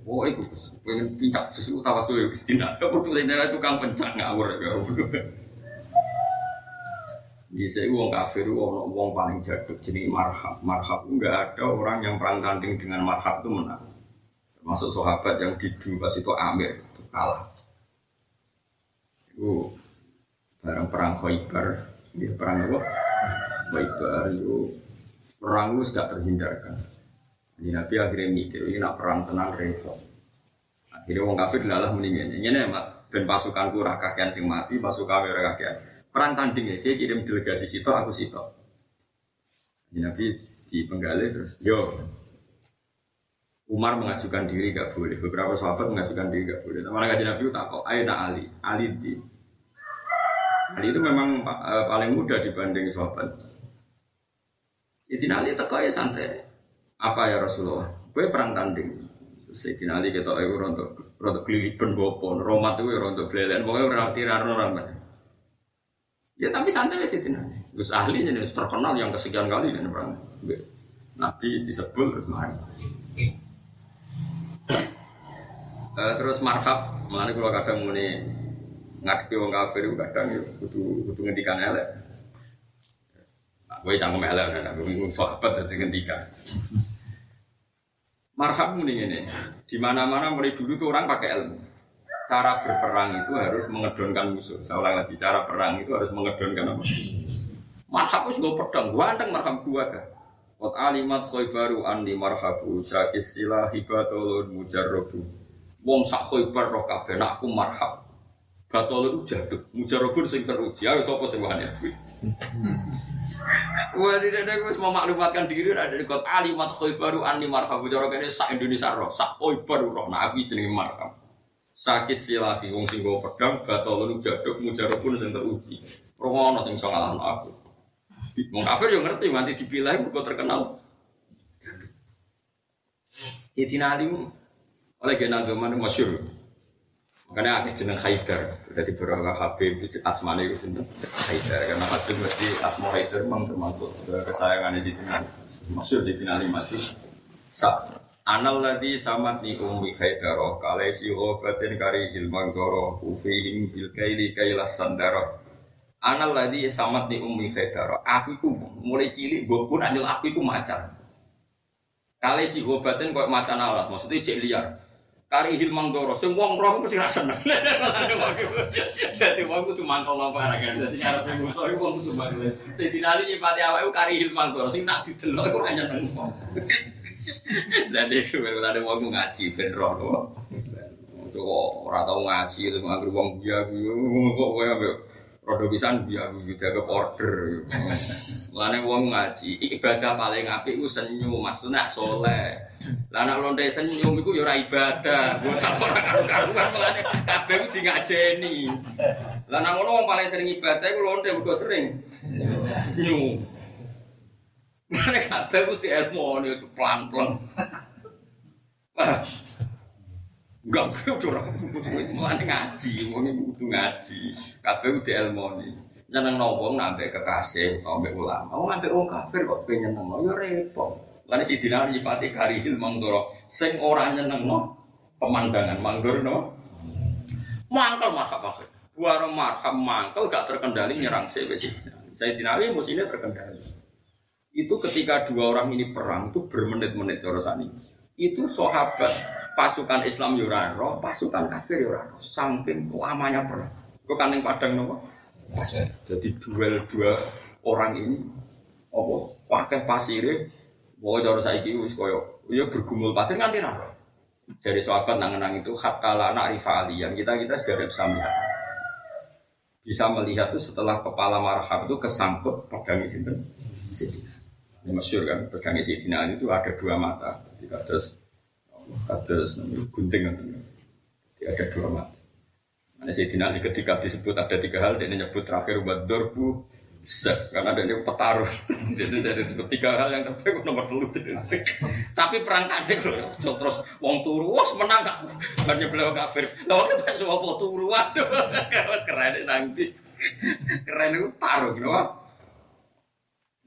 [SPEAKER 1] Oh, itu pengen pincak sesuatu tawasul ya Sayyidina. Apa tuh itu tukang pencak ngawur ya. Bisa uang kafir, uang uang paling jaduk jenis marhab. Marhab enggak ada orang yang perang tanding dengan marhab itu menang. Masuk sahabat yang didu pas itu Amir itu kalah. Itu barang perang Khaybar, ya perang apa? Khaybar itu perang itu sudah terhindarkan. Jadi Nabi akhirnya mikir, ini nak perang tenang repot. Akhirnya wong kafir adalah meninggal. Ini mak dan pasukanku rakakian sing mati, pasukan rakakian. Perang tanding ya, dia kirim delegasi sito, aku sito. Jadi Nabi di penggali terus, yo Umar mengajukan diri gak boleh. Beberapa sahabat mengajukan diri gak boleh. Teman kajian Nabi tak kok. Ayo nak Ali, Ali di. Ali itu memang uh, paling muda dibanding sahabat. Sayyidina Ali teko ya santai. Apa ya Rasulullah? Gue perang tanding. Sayyidina Ali kita ayo rontok rontok kelilipan bopon. Romat itu rontok kelilipan. Pokoknya orang tirar orang Ya tapi santai ya Sayyidina Ali. Gus ahli jadi terkenal yang kesekian kali dan perang. Nabi disebut terus mari. Uh, terus marhab, mana kalau kadang muni ngadepi wong kafir itu kadang itu kudu kudu ngendikan elek. Nah, gue cangkem elek nah, gue sahabat dari ngendikan. Marhab ini ini, di mana-mana mulai dulu tuh orang pakai ilmu. Cara berperang itu harus mengedonkan musuh. Saya ulang lagi, cara perang itu harus mengedonkan apa? Marhab itu gue pedang, gue anteng marhab gue kan. Kot alimat baru andi marhabu syakis sila hibatulun mujarrobu. Wong sak khoibar roh kabeh nak aku marhab. Batolun jaduk, mujarrobu sing teruji. Ayo sapa sing Wah tidak ada gue semua maklumatkan diri ada di kot alimat baru andi marhabu. Cara kene sak Indonesia roh, sak baru roh. Aku jenenge marhab. Sakis silahi wong sing go pedang batolun jaduk mujarrobu sing teruji. Roh ono sing iso aku. Wong kafir yo ngerti nanti dipilih mergo terkenal. Idina Ali oleh Gena Zaman masyur. Makanya akhirnya jeneng Haidar. Jadi beberapa Habib asmane itu sinten Haidar karena Habib mesti asma Haidar memang termasuk kesayangan Sidina Ali. Masyur Sidina Ali masih sak Anal ladhi samat ni ummi khaidaroh Kalai si obatin kari ilmang doroh Ufihim bil kaili kailas sandaroh Anal ladi samat di umi fedaro. Aku itu mulai cilik bokun anjel aku itu macan. Kali si gobatin kok macan alas, maksudnya cek liar. Kari hilmang doro, sing wong roh mesti rasa seneng. Jadi wong kudu mangkal apa kan. Jadi cara pengusaha wong kudu mangkal. Saya dinali nyipati awake kari hilmang doro, sing tak didelok iku ora nyeneng. Dan itu ada wong ngaji ben roh. Kok ora tau ngaji terus nganggur wong biya kok kowe Rodo pisan biar juga ke order. Lane wong ngaji, ibadah paling apik ku senyum, maksudnya soleh. Lah nek lonte senyum iku ya ora ibadah. Buat apa karu-karuan melane kabeh ku ngajeni. Lah nek ngono wong paling sering ibadah iku lonte mergo sering senyum. Mane kabeh ku dielmoni pelan-pelan. Enggak, gue udah mulai ngaji, wong iku kudu ngaji. Kabeh udah ilmoni. Nyeneng nopo nambah kekasih utawa mbek ulama. Wong ambek wong kafir kok pengen nyeneng ya repot. Lan si dinar nyipati karihil mangdoro sing ora nyenengno pemandangan mangdoro Mangkel marhab maksud. Buaro marhab mangkel gak terkendali nyerang sewe Saya dinari musuhnya terkendali. Itu ketika dua orang ini perang itu bermenit-menit ini. Itu sahabat pasukan Islam Yuraro, pasukan kafir Yuraro, saking lamanya perang. Kok kan yang padang nopo? Jadi duel dua orang ini, apa? Pakai pasir, mau cara saya wis koyo, ya bergumul pasir nganti. Jadi sahabat nang-nang itu hatta anak rivali yang kita kita sudah bisa melihat. Bisa melihat itu setelah kepala marhab itu kesangkut pedang itu. Ini masyur kan, pedang Sidina itu ada dua mata. Jika terus kados gunting nanti. ada dua mata. Nah, Sayyidina Ali ketika disebut ada tiga hal, dia nyebut terakhir buat dorbu set karena ada yang petaruh. Jadi jadi disebut tiga hal yang terbaik nomor dulu. Tapi perang kadek loh, terus wong turu, wah menang gak? Hanya beliau kafir. Lalu kita semua turu, waduh, keren nanti. Keren itu taruh, gitu.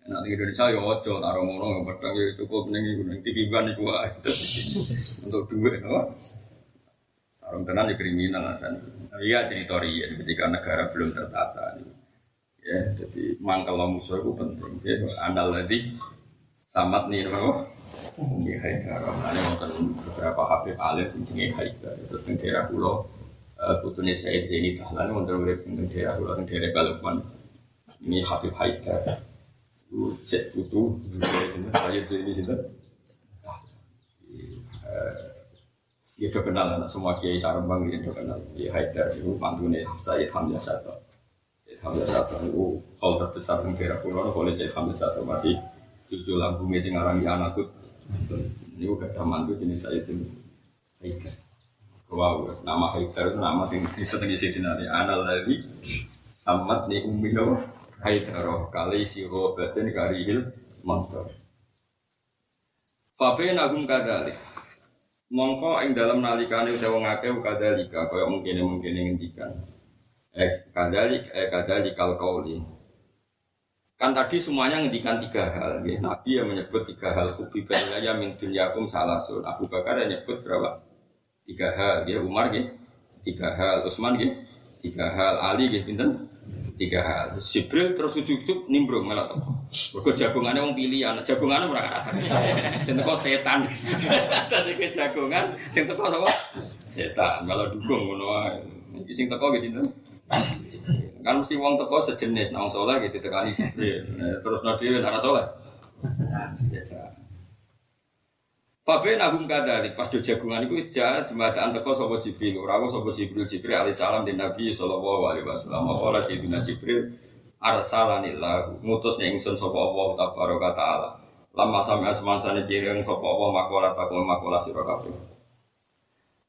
[SPEAKER 1] Nah, di Indonesia ya ojo taruh ngono pedang ya cukup ning iku ning TV ban wae. Untuk duit no. Taruh tenan ya kriminal asan. Iya cerita ya ketika negara belum tertata. Ya, jadi mangkal musuh itu penting. Ya, andal lagi samat nih no. Umi Haidar, ini wonten beberapa Habib Alim sing jenenge Haidar. Terus ning daerah kula putune Said Zaini Dahlan wonten urip sing daerah kula ning daerah Balikpapan. Ini Habib Haidar cek dari sini saya sini sini. Ya udah kenal anak semua kiai sarembang ya udah kenal ya Haidar itu pantune saya Hamzah satu saya Hamzah satu itu hal terbesar yang kira pulau oleh saya Hamzah satu masih cucu lambungnya sing arangi anakku. Ini udah ada mantu jenis saya jenis Haidar. Wow, nama Haidar itu nama sing disenengi sih nanti anal lagi samat nih umino Haidaro kali siro batin karihil motor. Fabe nagum kadali. Mongko ing dalam nalikane utawa ngake kadalika kaya mungkin mungkin ngendikan. Eh kadalik eh kadalik kal kauli. Kan tadi semuanya ngendikan tiga hal. Ya. Nabi yang menyebut tiga hal. Kubi ya min dunyakum salasun. Abu Bakar yang menyebut berapa? Tiga hal. Ya Umar ya. Tiga hal. Utsman ya. Tiga hal Ali gitu pinten? Tiga hal. Jibril terus ujuk-ujuk nimbrung malah teko. Mergo jagongane wong pilihan, jagongane ora kata. Sing teko setan. Dadi ke jagongan sing teko sapa? Setan, malah dukung ngono wae. Sing teko ge sinten? Kan mesti wong teko sejenis nang saleh gitu tekani Jibril. Nah, Terus dhewe anak saleh. Setan. Fabe nagum kadari pas do jagungan itu jahat jembatan teko sopo Jibril, rawo sopo Jibril Jibril alaihissalam di Nabi Shallallahu Alaihi Wasallam. Apa Sayyidina Jibril arsalanillah ngutus ning ingsun sapa Allah tabaraka taala. Lama sampai asmansane pireng sapa Allah makola takwa makola sira kabeh.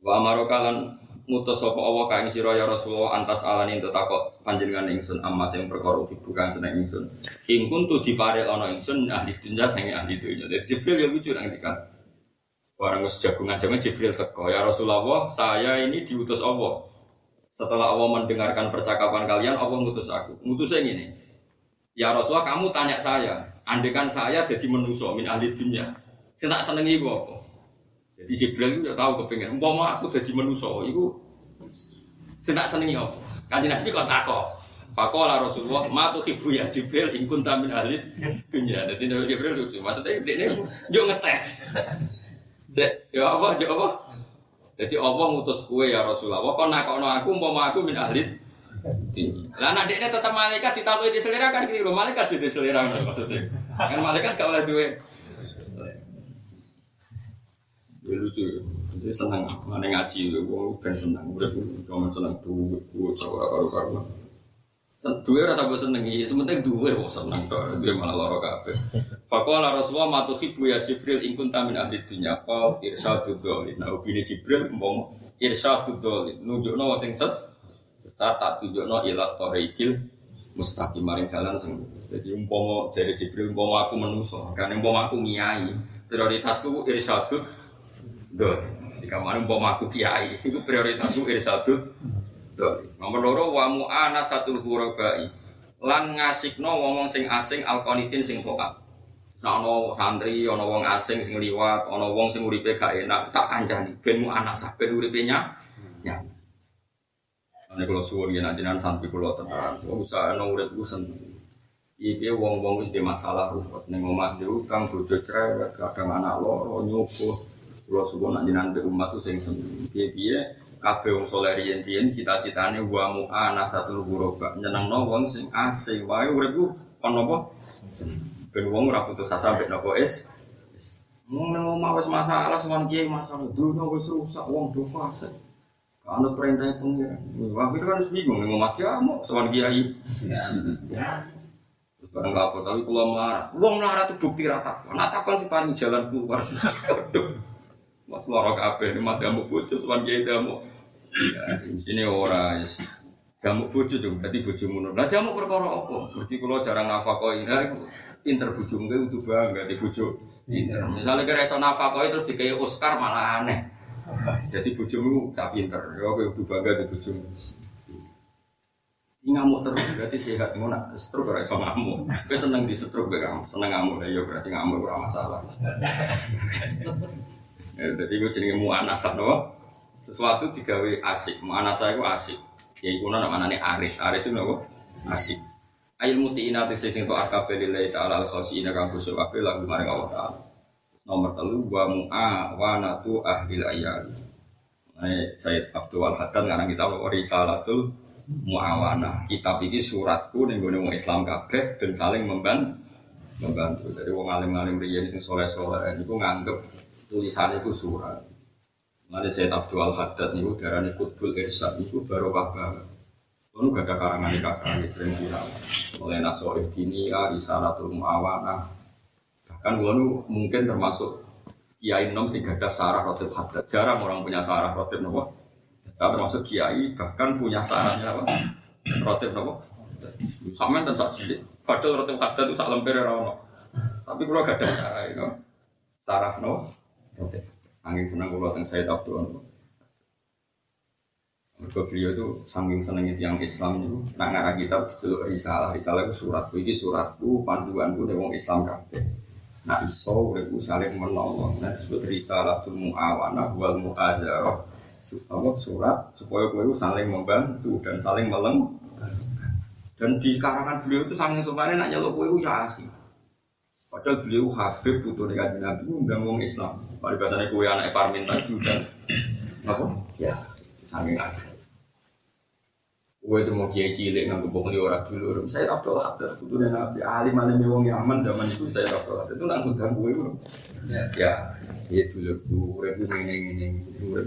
[SPEAKER 1] Wa amarokalan ngutus sapa Allah ka sira ya Rasulullah antas alani entuk takok panjenengan ingsun amma sing perkara fiku kang seneng ingsun. Ing kuntu diparel ana ingsun ahli dunya sing ahli dunya. Dari Jibril ya lucu nang dikatakan. Orang wis jagungan jaman Jibril teko, ya Rasulullah, saya ini diutus Allah. Setelah Allah mendengarkan percakapan kalian, Allah ngutus aku. Ngutusnya ini. Ya Rasulullah, kamu tanya saya, andekan saya jadi manusia min ahli dunia. Saya tak senengi ibu apa? Jadi Jibril itu tahu kepengen, umpama aku jadi manusia, itu saya tak senengi apa? Kanjeng Nabi kok takok. Fakola Rasulullah, ma tuh ibu ya Jibril, ingkun tamin ahli dunia. Jadi Nabi Jibril lucu. Maksudnya ini, yuk ngetes. Cek, ya apa, ya apa? Jadi Allah ngutus kue ya Rasulullah. Kok nakono aku, umpama aku min ahli lah nak dekne tetap malaikat ditakui di selera kan keliru malaikat jadi selera maksudnya. Kan malaikat gak oleh duwe. Ya lucu, jadi senang mana ngaji, gue kan senang, udah cuma senang tuh, gue coba karu karu. Dua rasa gue seneng iya, sementing dua gue seneng dia malah loro kafe. Fakola Rasulullah matu hibu ya Jibril ingkun tamin ahli dunia, kau irsyadu dolin. Nah, opini Jibril mau irsyadu dolin, nunjuk no sing ses, sesat tak tunjuk no ilat toreikil mustaqim maring jalan sing. Jadi umpomo dari Jibril umpomo aku menuso, kan umpomo aku ngiyai, prioritasku irsyadu dolin. Jika mana umpomo aku kiai, itu prioritasku irsyadu dolin. Nomor loro wa mu'ana satul hurabai lan ngasikno wong sing asing alkonitin sing toat. Nah, ono santri, ono wong asing sing liwat, ono wong sing uripe gak enak, tak kancani. Ben mu anak sah, ben uripe nya. Ya. Ane kalau suwun ya nantinan santri kalau tenang, kalau usaha ono urip ku. Iki wong-wong wis masalah ruwet ning omah di utang bojo cerewet, kadang anak loro nyoba. Kula suwun nak jenengan umat ku sing seneng. Piye-piye kabeh wong saleh riyen-riyen cita-citane wa mu'ana satul ghuraba. Nyenengno wong sing asing wae uripku kon napa? Seneng. Ben wong ora putus asa mbek napa is. Wong nang omah wis masalah sowan kiai masalah dunya wis rusak wong do fase. Kalau perintah pengiran, wah itu kan bingung nih mau mati kamu sowan kiai. Barang apa tapi kalau marah, wong marah itu bukti rata. Nata kan paling jalan keluar. Mas lorok apa ini mati kamu bocor sowan kiai kamu. Di sini orang kamu bocor juga, berarti bocor mundur. Nah kamu perkara apa? Berarti kalau jarang nafkah ini, pinter bojomu kuwi kudu bangga di bojo pinter. Misalnya kira iso nafkah terus dikai Oscar malah aneh. Jadi bojomu tak pinter, ya kowe kudu bangga di bojomu. ngamuk terus berarti sehat ngono nak stroke ora iso ngamuk. Kowe seneng di stroke kowe kamu seneng ngamuk ya berarti ngamuk ora masalah. Jadi gue jenenge muanasa no. Sesuatu digawe asik. Muanasa itu asik. Ya iku nama nih aris. Aris itu nopo? Asik. Ayat muti ina tese sing to akabe lillahi ta'ala al khosina kang khusyuk kabeh lagu maring Allah ta'ala. Nomor telu wa mu'a wa natu ahlil ayat. Nah, Sayyid Abdul Haddad ngarang kita risalatul muawana. Kitab ini suratku ning gone wong Islam kabeh dan saling membantu. Membantu. Jadi wong alim-alim riyen sing soleh-soleh niku nganggep tulisan itu surat. Nanti Sayyid Abdul Haddad niku darani Qutbul Irsyad niku barokah banget. Lalu gak ada karangan di kakak sering viral. Mulai nasoif dinia, risalatul muawana. Bahkan lalu mungkin termasuk kiai nom sih gak ada sarah rotib hadat. Jarang orang punya sarah rotib nopo. Saya termasuk kiai bahkan punya sarahnya apa? Rotib nopo. Sama dan sak cilik. Padahal rotib hadat itu sak lemper rano. Tapi kalau gak ada sarah itu, sarah nopo. Rotib. Saking senang kalau tentang saya tahu mereka beliau itu saking senengnya tiang Islam itu nak ngarah kitab dulu risalah. Risalah itu suratku ini suratku panduanku dari wong Islam kabeh. Nah iso uripku saling menolong. Nah disebut risalah tuh muawana wal muazarah apa surat supaya kowe saling membantu dan saling meleng dan di karangan beliau itu saking sopannya nak nyeluk kowe ya asih. Padahal beliau habib putu dengan nabi undang wong Islam. Pada bahasanya kowe anak parmin lagi dan apa? Ya. Saking ada Gue itu mau kiai cilik nggak di orang dulu. Saya Abdul Haddad, itu dan Nabi alim alim wong Yaman zaman itu saya Abdul Haddad itu nggak ngundang gue itu. Ya, itu loh, gue itu ini ini gue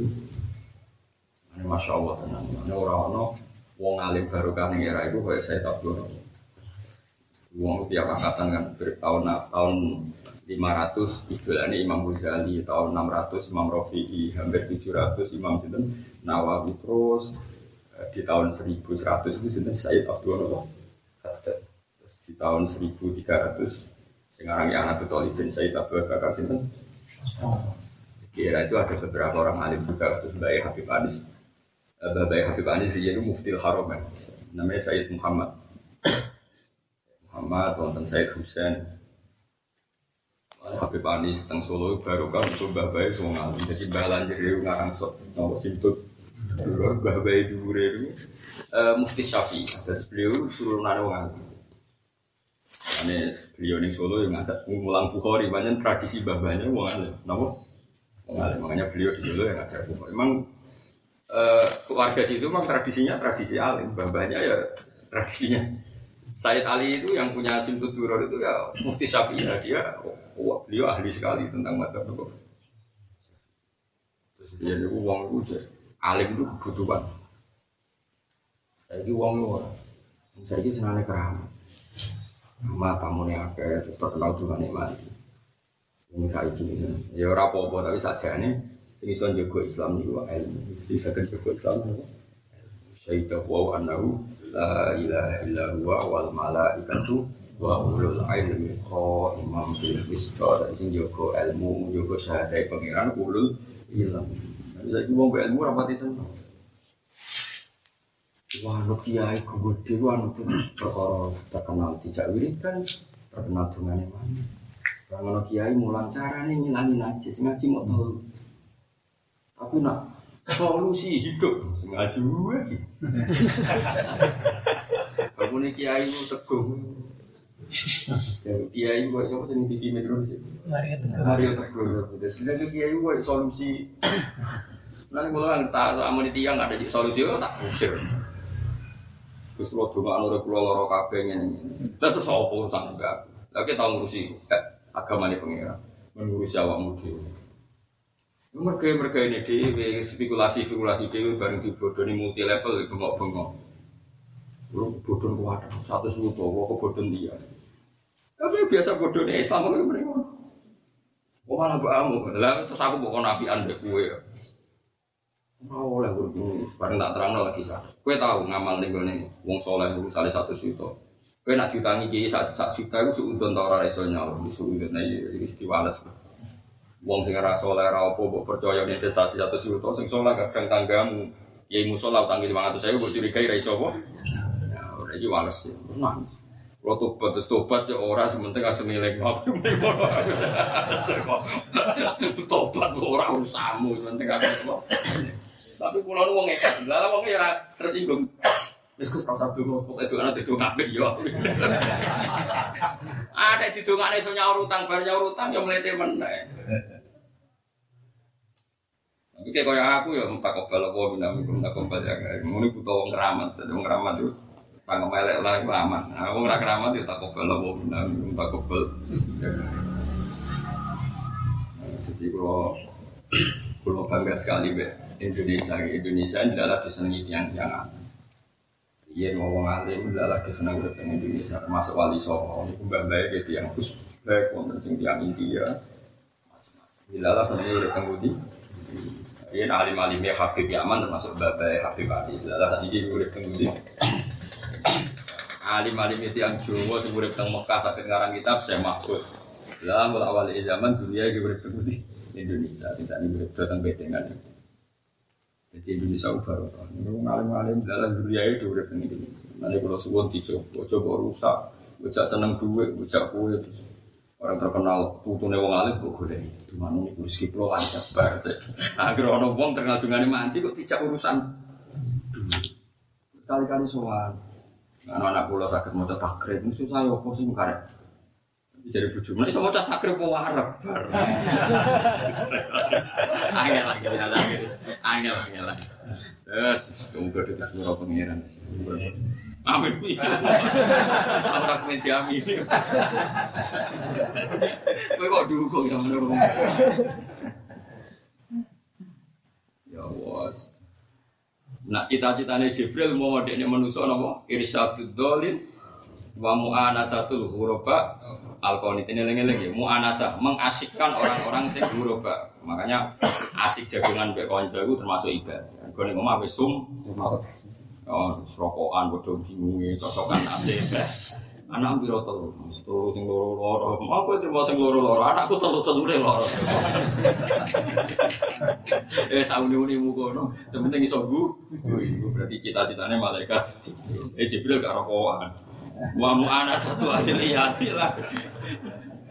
[SPEAKER 1] Ini masya Allah tenang. Ini orang-orang wong alim baru kan era itu kayak saya Abdul Haddad. Wong tiap angkatan kan tahun tahun 500 idolane Imam Ghazali tahun 600 Imam Rafi'i hampir 700 Imam Sinten Nawawi terus di tahun 1100 itu sinten? Said Abdul Terus di tahun 1300 sekarang yang anak betul bin Said Abdul Bakar sinten? Kira itu ada beberapa orang alim juga terus Mbak Habib Anis. Mbak Habib Anis dia itu muftil haram namanya Said Muhammad. Muhammad wonten Said Husain. Habib Anis teng Solo baru kan coba baik semua ngalim. Jadi balan jadi ngarang sok nomor simput Dulu Mbah Bayi Dure itu uh, Mufti Syafi'i. Terus beliau suruh nana wong Ini beliau ning Solo yang ngajak ngulang Bukhari, banyak tradisi alim. Napa? Wong alim. Makanya beliau di Solo yang ngajak Bukhari. Emang uh, keluarga situ memang tradisinya tradisi alim, babanya ya tradisinya. Said Ali itu yang punya Simtud Duror itu ya Mufti Syafi'i ya dia oh, beliau ahli sekali tentang mata Terus dia itu uang itu alim itu kebutuhan. Ini uang luar. Saya ini senangnya keramat. Nama tamu nih akeh terus terkenal juga nih mati. Ini saya ini ya ora apa-apa tapi saja nih ini son jago Islam wa ilmu. Bisa kan jago Islam nih. Syaidah wa anahu la ilaha illa huwa wal malaikatu wa ulul ilmi imam bil qista dan sing jago ilmu jago syahadat pangeran ulul ilmi. Bisa ibu mau ilmu rapati seneng. Wah, lu kiai gede, wah nu perkara terkenal tidak wiridan, terkenal dengan yang mana. Kalau kiai mulang cara nih ngilangin najis, ngaji mau tahu. Tapi nak solusi hidup, ngaji gue. Nih kiai mu teguh. Kiai gue siapa sih TV Metro sih? Mario Teguh. Teguh. Jadi kiai gue solusi Nanti kalau kan tak amun di tiang ada solusi oh, tak usir. Terus lo cuma anu pulau loro kabeh ini. Terus apa urusan enggak? Lagi tahu ngurusi eh, agama ini pengira, mengurusi awakmu dhewe. Mereka mereka ini di spekulasi spekulasi dewi bareng dibodohi multi level bengok bengok. Lu bodoh kuat satu suatu kok bodoh dia. Tapi biasa bodoh Islam itu mereka. Oh malah bamu, lah terus aku bukan nabi anda kue. Mau oleh guru bareng tak terang lagi sah. Kue tahu ngamal nih gue wong soleh itu salah satu situ. Kue nak jutangi kiai sak sak juta itu suudon tau ora iso nyaur di suudon nih nah, istiwales. Wong sing ora soleh ora apa mbok percaya investasi satu juta sing soleh kadang tanggamu kiai musola lima ratus saya gue curigai ra iso apa. Ya ora iki wales sih. Nangis. Kalau tobat, terus tobat ya orang sementing asal milik ngopi Tobat orang urusamu, sementing asal tapi pulau nu wong lah wong ya tersinggung. Wis kus rasa dungo, pokoke itu anak itu ngapain yo. Ada di dongane iso nyaur utang, bar nyaur utang ya mlete meneh. Tapi kayak kaya aku ya tak kobal apa binami pun tak kobal ya butuh wong keramat, wong keramat itu tangga melek lah itu aman. Nah, wong keramat ya tak kobal apa binami tak kobal. Jadi kalau kalau bangga sekali be Indonesia Indonesia adalah disenangi tiang tiang Iya ngomong alim adalah disenangi dengan Indonesia termasuk wali songo. Ini mbak baik gitu yang khusus baik wonten sing tiang India Bila lah senangi teng budi Iya alim alimnya Habib Yaman termasuk mbak Habib Ali Bila saat ini urip teng budi Alim alim itu yang Jawa sing urip teng Mekah sakit ngarang kitab saya mahfuz Lah mulai awal zaman dunia iki urip teng Indonesia sing saat ini datang betengan jadi Indonesia ubar itu ngalim-ngalim dalam dunia itu udah di Indonesia. Nanti kalau suwon dicoba coba rusak. Bocah seneng duit bocah kue Orang terkenal putune wong alim kok golek itu. Mana ini kursi kiplo lancar bar. Agar ono wong terkenal dungane mati kok tidak urusan Kali-kali soal. Anak-anak kula sakit mau takrib, susah ya apa sih karek. Jadi bujuk, mana iso maca takrib kok arep bar. Angel angel angel angel angel. Yes, kemudian itu semua pengiran. Amin. Aku tak main diamin. Kowe kok dukung ya ngono. Ya was. Nak cita-citane Jibril mau dekne manusa napa? Irsyadud dolin wa mu'anasatul ghuraba alqanit ini lengi-lengi mu'anasa mengasikkan orang-orang sing ghuraba. Makanya asik jagungan mbek kanca itu termasuk ibadah. Gone ngomong wis sum Oh, serokokan bodoh bingungi, cocokan asik. Anak biro telu, telu sing loro loro. Mau kowe terima sing loro loro, anakku telu telu deh loro. eh sauni uni mukono, sebenarnya iso gu, gu berarti cita-citanya malaikat. Eh Jibril gak rokokan. Wa mu anak satu ahli liyati lah.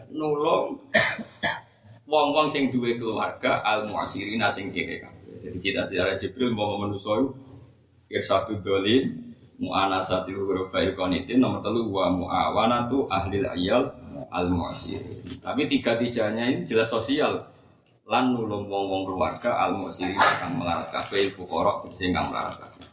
[SPEAKER 1] Nulung wong-wong sing duwe keluarga al muasirina sing kere kabeh. Jadi cita-cita Jibril mau manusa irsatu dolin mu'anasatil huruf fa'il qanitin nomor telu wa mu'awanatu ahlil ayal al mu'asir tapi tiga tiganya ini jelas sosial. Lan nulung wong wong keluarga al mu'asir kang melarat fuqara sing kang melarat kabeh.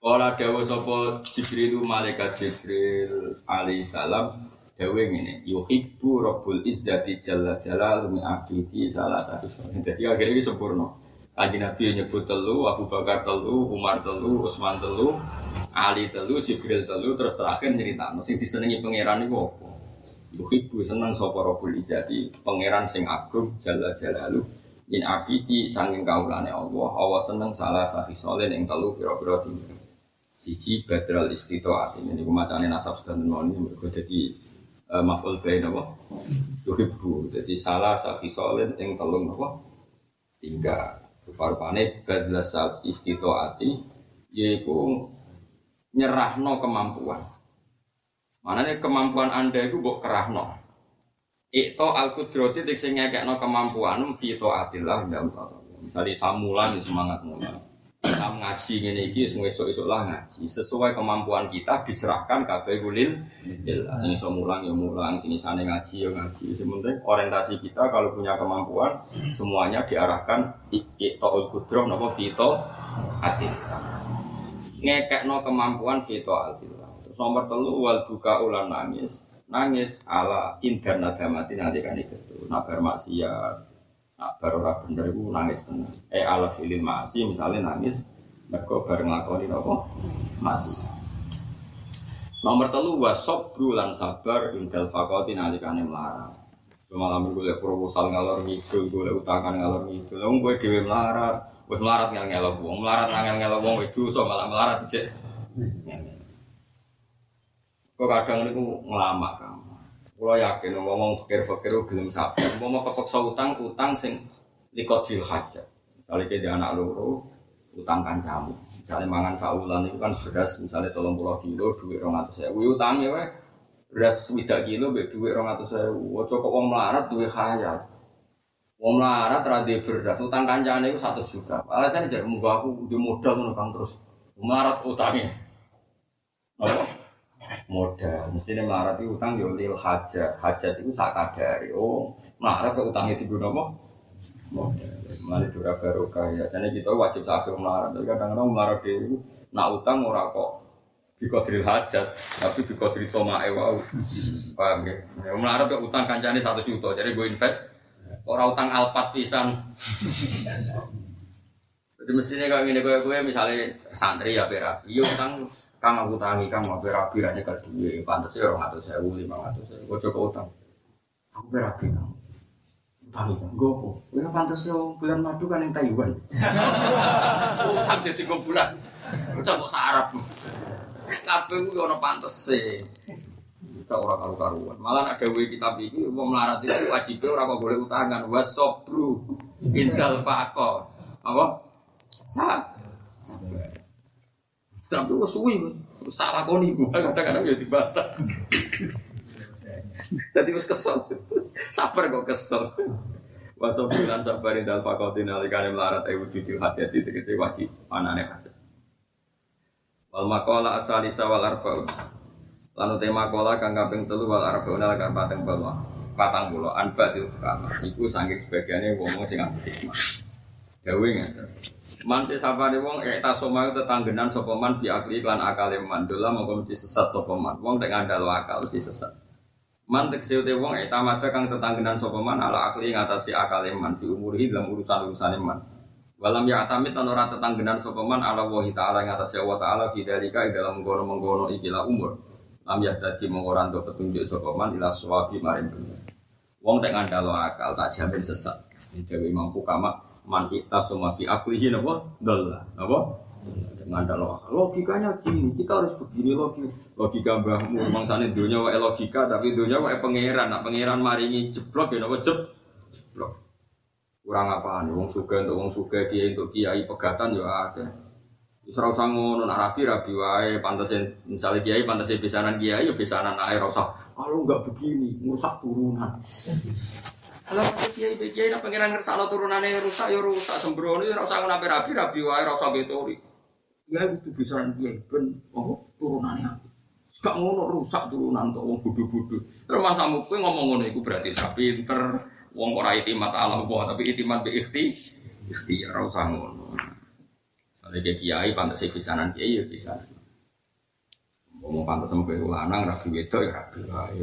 [SPEAKER 1] Kala dawa sapa Jibril malaikat Jibril alaihi salam dawe ngene yuhibbu rabbul izzati jalla jalal mi akidi salah satu. Jadi akhirnya sempurna Kaji Nabi nyebut telu, Abu Bakar telu, Umar telu, Utsman telu, Ali telu, Jibril telu, terus terakhir cerita. Mesti disenangi pangeran itu apa? Yuhibu seneng sapa Rabbul Izzati, pangeran sing agung jalla jalalu. In abidi sanging kaulane Allah, Allah seneng salah sahi soleh yang telu pira-pira tinggi. Siji badral istitoat ini macane nasab sedang ini mergo dadi uh, maf'ul bain apa? Yuhibbu. Jadi salah sahi soleh yang telu apa? Tinggal. Rupa-rupane badla saat istitoati yaitu nyerahno kemampuan. Mana nih kemampuan anda itu buk kerahno. Ikto al kudroti sing ngekekno kemampuan fito atillah dalam Misalnya samulan semangat mulan. Kita ngaji ngene iki sing esuk-esuk lah ngaji. Sesuai kemampuan kita diserahkan kabeh kulil. Sing iso mulang ya mulang, sing isane ngaji ya ngaji. Sementing orientasi kita kalau punya kemampuan semuanya diarahkan iqtaul qudroh napa fito atil. Ngekekno kemampuan fito atil. Terus nomor telu wal buka ulan nangis. Nangis ala interna damati nanti kan itu. Nabar maksiat, Nah, baru ora bener iku nangis tenan. Eh ala filin masih misalnya nangis mergo bareng nglakoni napa? Masih. Nomor telu wasop lan sabar indal fakoti nalikane melarat. Malam gue liat proposal ngalor ngidul, gue liat utangan ngalor ngidul. Wong gue dewe melarat, gue melarat ngel ngelo wong, melarat ngel ngelo wong itu so malah melarat cek. Kok kadang niku ngelamak kamu. Kulo yakin ngomong fakir-fakir gelem sabar. Mau kepeksa utang utang sing likotil hajat. Misalnya kita anak loro utang kancamu. Misalnya mangan saulan itu kan beras misalnya tolong pulau kilo duit rong atau saya. Wih utangnya weh beras widak kilo be duit rong atau saya. Wah kok wong melarat duit khayal. Wong melarat terade beras utang kancane itu satu juta. Alasan jadi mau aku di modal menukang terus melarat utangnya. Apa? Modal. Mestinya melarat itu utang yo lil hajat. Hajat itu sakadari. Oh, melarat ke utangnya di gunung apa? Modal. Melarat itu barokah ya. Jadi kita wajib sakit melarat. Tapi kadang-kadang melarat itu nak utang ora kok bikodril hajat, tapi bikodril toma ewa. Paham ya? ya melarat ke utang kancane satu juta. Jadi gue invest orang utang alpat pisan. Jadi mestinya kalau ini gue misalnya santri ya berapi, iya utang Kang aku tangi, kang mau berapi aja ke duit, pantas ya orang atau sewu, lima atau sewu, gue coba utang. Aku berapi kang, utangi kang, gue kok, ya pantas ya bulan madu kan yang Taiwan. utang jadi gue bulan, utang kok sarap. Kabeh gue orang pantas sih. Kita orang karu-karuan. Malah ada we kitab ini, mau melarat itu wajibnya orang kok boleh utangan. Wasobru, indal fakor. Apa? Sabar. Tapi wes suwi, wes tak lakoni bu. Kadang-kadang ya dibantah. Tadi wis kesel. Sabar kok kesel. Wasofilan sabarin dal fakotin alikane melarat ayu wujudil hajat itu kese wajib anane hajat. Wal makola asali sawal arbaun. Lalu tema kola kang kaping telu wal arbaun kang pateng bawah. Patang pulau anba di kamar. Iku sangking sebagiannya ngomong sing ambil hikmah. Gawe ngeten. Mantis sapane wong eta soma tetanggenan sapa man bi akli lan akale man. Dola mongko mesti sesat sapa man. Wong tek ngandalo akal mesti sesat. Man tegese te wong eta mata kang tetanggenan sapa man ala akli ngatasi akale man fi umuri dalam urusan-urusane man. Walam ya atamit lan ora tetanggenan sapa man ala wa taala ngatasi Allah taala fi dalika dalam mengkono-mengkono ikilah umur. Lam ya dadi mung ora petunjuk sapa man ila sawabi maring. Wong tek ngandalo akal tak jamin sesat. Dewi Imam Fukama man kita semua fi aklihi napa? Dalla napa? Ngandalo logikanya gini kita harus begini logika logika mbahmu mangsane dunia wae logika tapi dunia wae pangeran. Nak pangeran maringi jeblok ya napa? Jeb jeblok. Kurang apa nih wong suka untuk wong suka kiai untuk kiai pegatan ya ada Wis ora usah ngono nak rapi rapi wae. Pantesin misalnya kiai pantesin bisanan kiai ya bisanan ae ora usah. Kalau enggak begini ngrusak turunan kalau masih kiai kiai nak pengiran turunannya rusak ya rusak sembrono ya usah ngapain rapi rapi wae rasa betori. Ya itu bisa kiai ben oh turunannya aku. Ngono rusak turunan tuh wong bodoh-bodoh. Terus masa kowe ngomong ngono iku berarti sak pinter wong ora itimat alam Allah tapi itimat bi ikhti ikhtiar usah ngono. Kayak kiai pantas pisanan kiai ya pisanan. Mau pantas sama gue lanang rapi wedok ya rapi wae.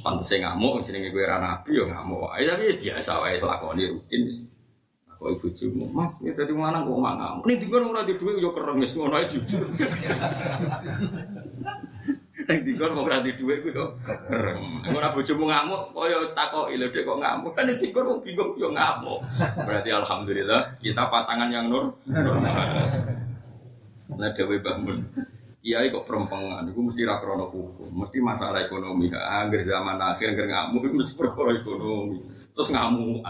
[SPEAKER 1] Pantas saya ngamuk gue ra nabi ya ngamuk wae tapi biasa wae selakoni rutin. Kok ibu jumu, Mas, ya tadi lanang kok mak ngamuk. Ning dikon ora di dhuwit yo kereng wis ngono ae jujur. Ning dikon mau dhuwit ku yo kereng. Ora bojomu ngamuk koyo takoki lho dek kok ngamuk. Kan ning dikon wong bingung yo ngamuk. Berarti alhamdulillah kita pasangan yang nur. Nah, dewe bangun kiai kok perempangan, itu mesti rakrono hukum, mesti masalah ekonomi. Angger zaman akhir, angger ngamuk, itu mesti perkara ekonomi. Terus ngamuk.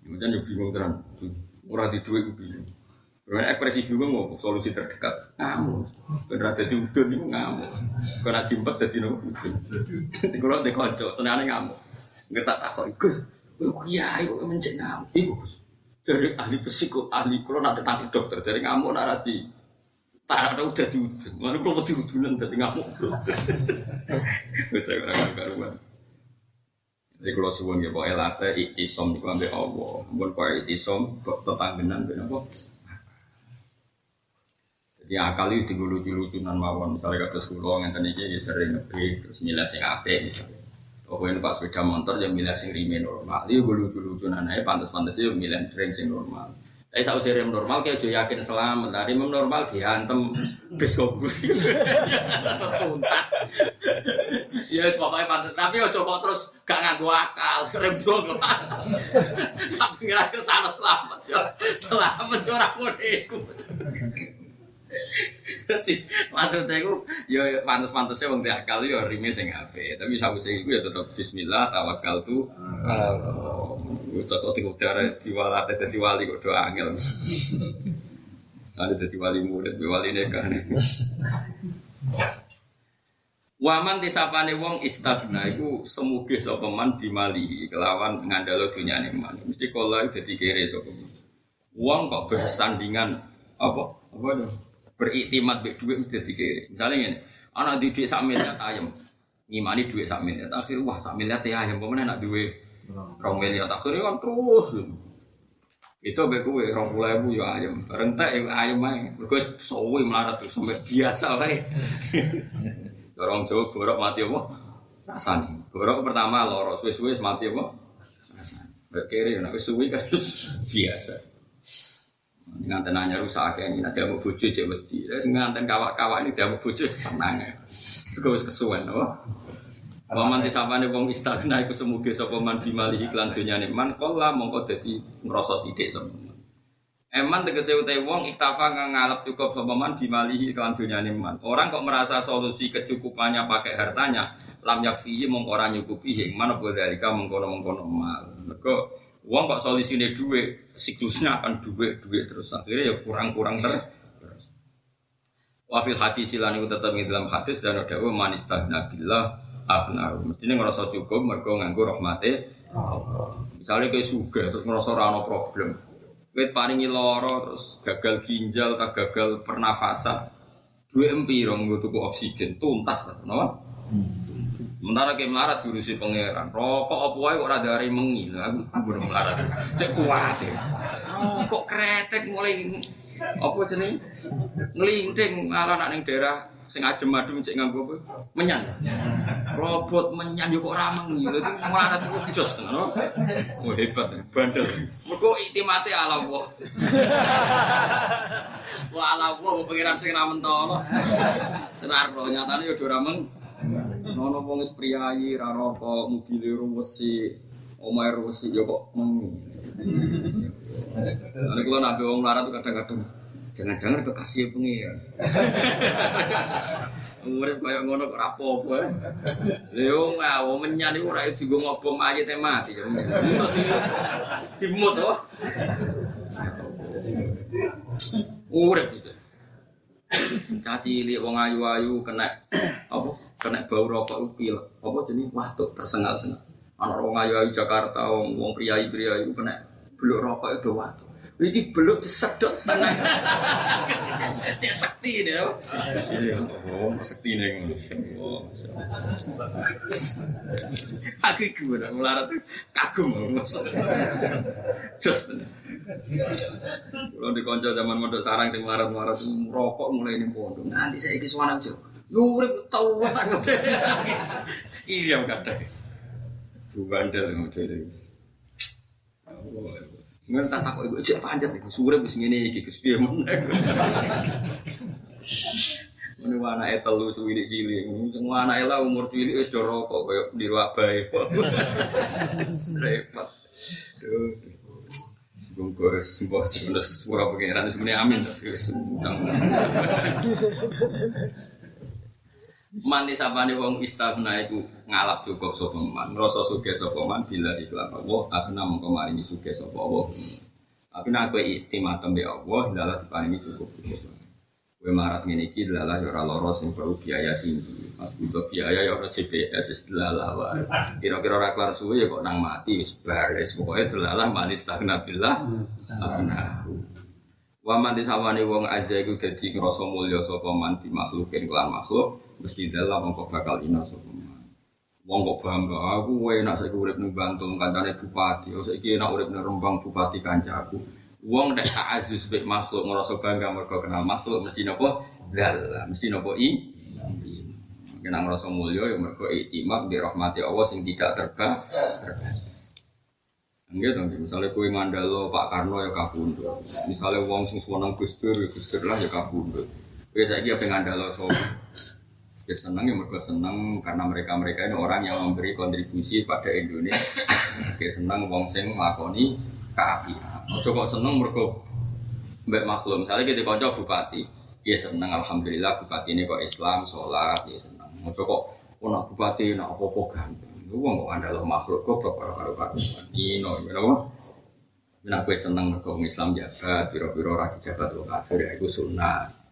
[SPEAKER 1] Kemudian ya bingung terang, murah di duit bingung. Karena ekspresi bingung mau solusi terdekat ngamuk. Karena ada di udun itu ngamuk. Karena jimpet jadi nopo udun. Kalau di konco, senangnya ngamuk. Nggak tak takut ikut. Kiai kok mencet ngamuk. Ibu dari ahli psikot, ahli kalau nanti tangkap dokter dari ngamuk narati Tak ada udah diudun. Mana kalau diudunan tadi ngamuk. Baca orang karuan. Jadi kalau suwon ya pokoknya late isom itu ambil Allah. Bukan pokoknya isom kok tetanggenan ben apa? Jadi akal itu tinggal lucu-lucunan mawon. Misalnya kata sekolah yang tadi dia sering ngebis terus milah sing ape misalnya. Pokoknya pas sepeda motor ya milah sing rime normal. Dia gue lucu-lucunan aja pantas-pantas ya milah rem sing normal. Tapi saat usia rem normal kayak jo yakin selamat. Nah, rem normal diantem bis kok tuntas. Ya pokoknya pantas. Tapi ojo kok terus gak ngaku akal. Rem dong Tapi kira-kira salah selamat. Selamat orang mau ikut. Jadi maksudnya itu ya pantas-pantasnya wong akal ya rime sing apik. Tapi sawise iku ya tetep bismillah tawakal tu. Cocok di udara diwala dadi wali kok doa angel. Sale dadi wali murid, wali nekah. Waman disapane wong istagna iku semuge sapa man dimali kelawan ngandalo dunyane man. Mesti kala dadi kere sapa. Wong kok bersandingan apa? Apa itu? Beriktimat be duit mesti dikiri. Misalnya ini, anak di duit sak miliar ayam, ngimani duit sak miliar, akhir wah sak miliar teh ayam, pemenang anak duit rong miliar, kan terus. Itu be kue rong puluh ribu ya ayam, rentek ya ayam aja, berkuas sawi melarat tuh sampai biasa wae. Orang Jawa gorok mati apa? Rasani. Gorok pertama loro, suwe-suwe mati apa? Rasani. Kiri, nak suwi kan biasa. Nganten nanya rusak ini nanti mau bujuk cek wedi. Terus nganten kawak-kawak ini dia mau bujuk tenang ya gue kesuwen oh Waman disapane wong istagna iku semuge sapa man dimali iklan dunyane man kala mongko dadi ngrasa sithik sapa Eman tegese utai wong iktafa kang ngalap cukup sapa man dimali iklan dunyane man. Orang kok merasa solusi kecukupannya pakai hartanya, lam yakfihi mongko ora nyukupi ing mana boleh dari mengkono-mengkono mal. Mergo Uang kok solusinya duit, siklusnya akan duit, duit terus akhirnya ya kurang-kurang ter. Wafil hati silan itu tetap dalam hadis dan ada manis nabilah akhna. Mestine ngerasa cukup mergo nganggo rahmate Allah. Misalnya kayak suga terus ngerasa ora ono problem. Kowe paringi lara terus gagal ginjal tak gagal pernafasan. Duwe empiro nggo tuku oksigen tuntas ta, napa? Sementara kayak melarat diurusi pangeran. Rokok apa wae kok rada hari mengi. Aku kubur melarat. Cek kuat ya. Rokok kretek mulai apa jenenge? Ngelinting malah nak ning daerah sing adem adem cek nganggo apa? Menyan. Robot menyan yo kok ra mengi. Dadi melarat iku jos ngono. Oh hebat, bandel. Mergo iktimate ala Allah. Wah ala Allah pangeran sing ra mentono. Senar nyatane yo ora meng. Nono wong wis priyayi ra rokok, mobile ruwesi, omahe ruwesi yo kok mengi. Ada kalau nabi wong melarat tuh kadang-kadang jangan-jangan kekasih pengiran. Urip kaya ngono kok rapopo ya. Leo ngawo menyan iku ora ngobong mayit e mati. Dimut oh. Urip itu. Caci cilik wong ayu-ayu kena apa? Kena bau rokok pil. Apa jenenge watuk tersengal-sengal. Ana wong ayu-ayu Jakarta wong wong priayi-priayi iku kena beluk rokok itu watuk. Iki beluk disedot tenang. Cek sakti ini ya. Iya, oh, sakti ini ngono. Aku iku ora melarat kagum. Jos tenan. Kalau di konco zaman mondok sarang sing melarat-melarat rokok mulai ini pondok. Nanti saya iki suwana jo. Yo urip tau tak Iya kadang. Bu bandel model. Oh, Ngen tak takut ibu cek panjat ibu sore bis ngene iki Gus piye meneh. Ini wana etel lu cilik cilik, semua anak elah umur cilik wis do rokok koyo niru abae. Repot. Duh. Bungkus, mbok sebenarnya sepura pengiran sebenarnya amin. Utang. Man disapane wong istaghna iku ngalap cukup sapa man, ngrasa sugih sapa man bila iklan Allah, akhna mengko maringi sugih sapa Allah. Tapi nek kowe iktimatem be Allah, dalah diparingi cukup cukup. Kowe marat ngene iki dalah ya ora sing perlu biaya tinggi. Mas butuh biaya ya ora CPS wis dalah. Kira-kira ora suwe ya kok nang mati wis bares. Pokoke dalah man istaghna billah, akhna. Wa man disawani wong azza iku dadi ngrasa mulya sapa man di makhlukin kelan makhluk mesti dalam mongko bakal ina sapa. Wong kok bangga aku enak saiki urip ning Bantul kancane bupati, oh saiki enak urip ning Rembang bupati kancaku. Wong nek aziz bek makhluk ngrasa bangga mergo kenal makhluk mesti napa? Dalam mesti napa i? Kena ngrasa mulya ya mergo itimak di rahmati Allah sing tidak terba terbatas. Dong, misalnya kue ngandalo Pak Karno ya kabundut. Misalnya wong sing seneng Gus Dur, ya lah ya kabundut. Kue saya kira ngandalo so ya senang ya mereka senang karena mereka mereka ini orang yang memberi kontribusi pada Indonesia. Kayak senang wong sing lakoni keapian. Ojo kok seneng mereka mbak makhluk. Misalnya kita kocok bupati, ya senang alhamdulillah bupati ini kok Islam, sholat, ya senang. Ojo kok oh nak bupati nak apa-apa. Lu wong kok andal makhluk kok karo karo. Ino, you know. Nah, gue seneng mergo Islam jabat, piro-piro ra jabat wong kafir ya iku sunah.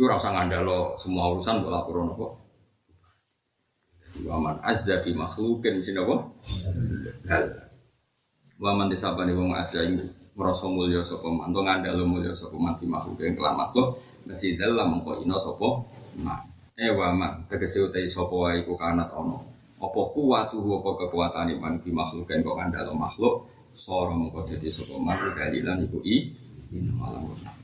[SPEAKER 1] Ora usah ngandalo semua urusan mbok laporan apa. Waman azza bi makhlukin sing apa? Hal. Waman disabani wong azza iku merasa mulya sapa man, to ngandalo mulya sapa man makhlukin kelan makhluk, mesti dalam mengko ino sapa man. Eh waman tegese utai sapa wae iku kanat ono. Apa kuwatu apa kekuatan iman di makhlukin kok ngandalo makhluk, soro mengko dadi sapa man dalilan i. Ini malam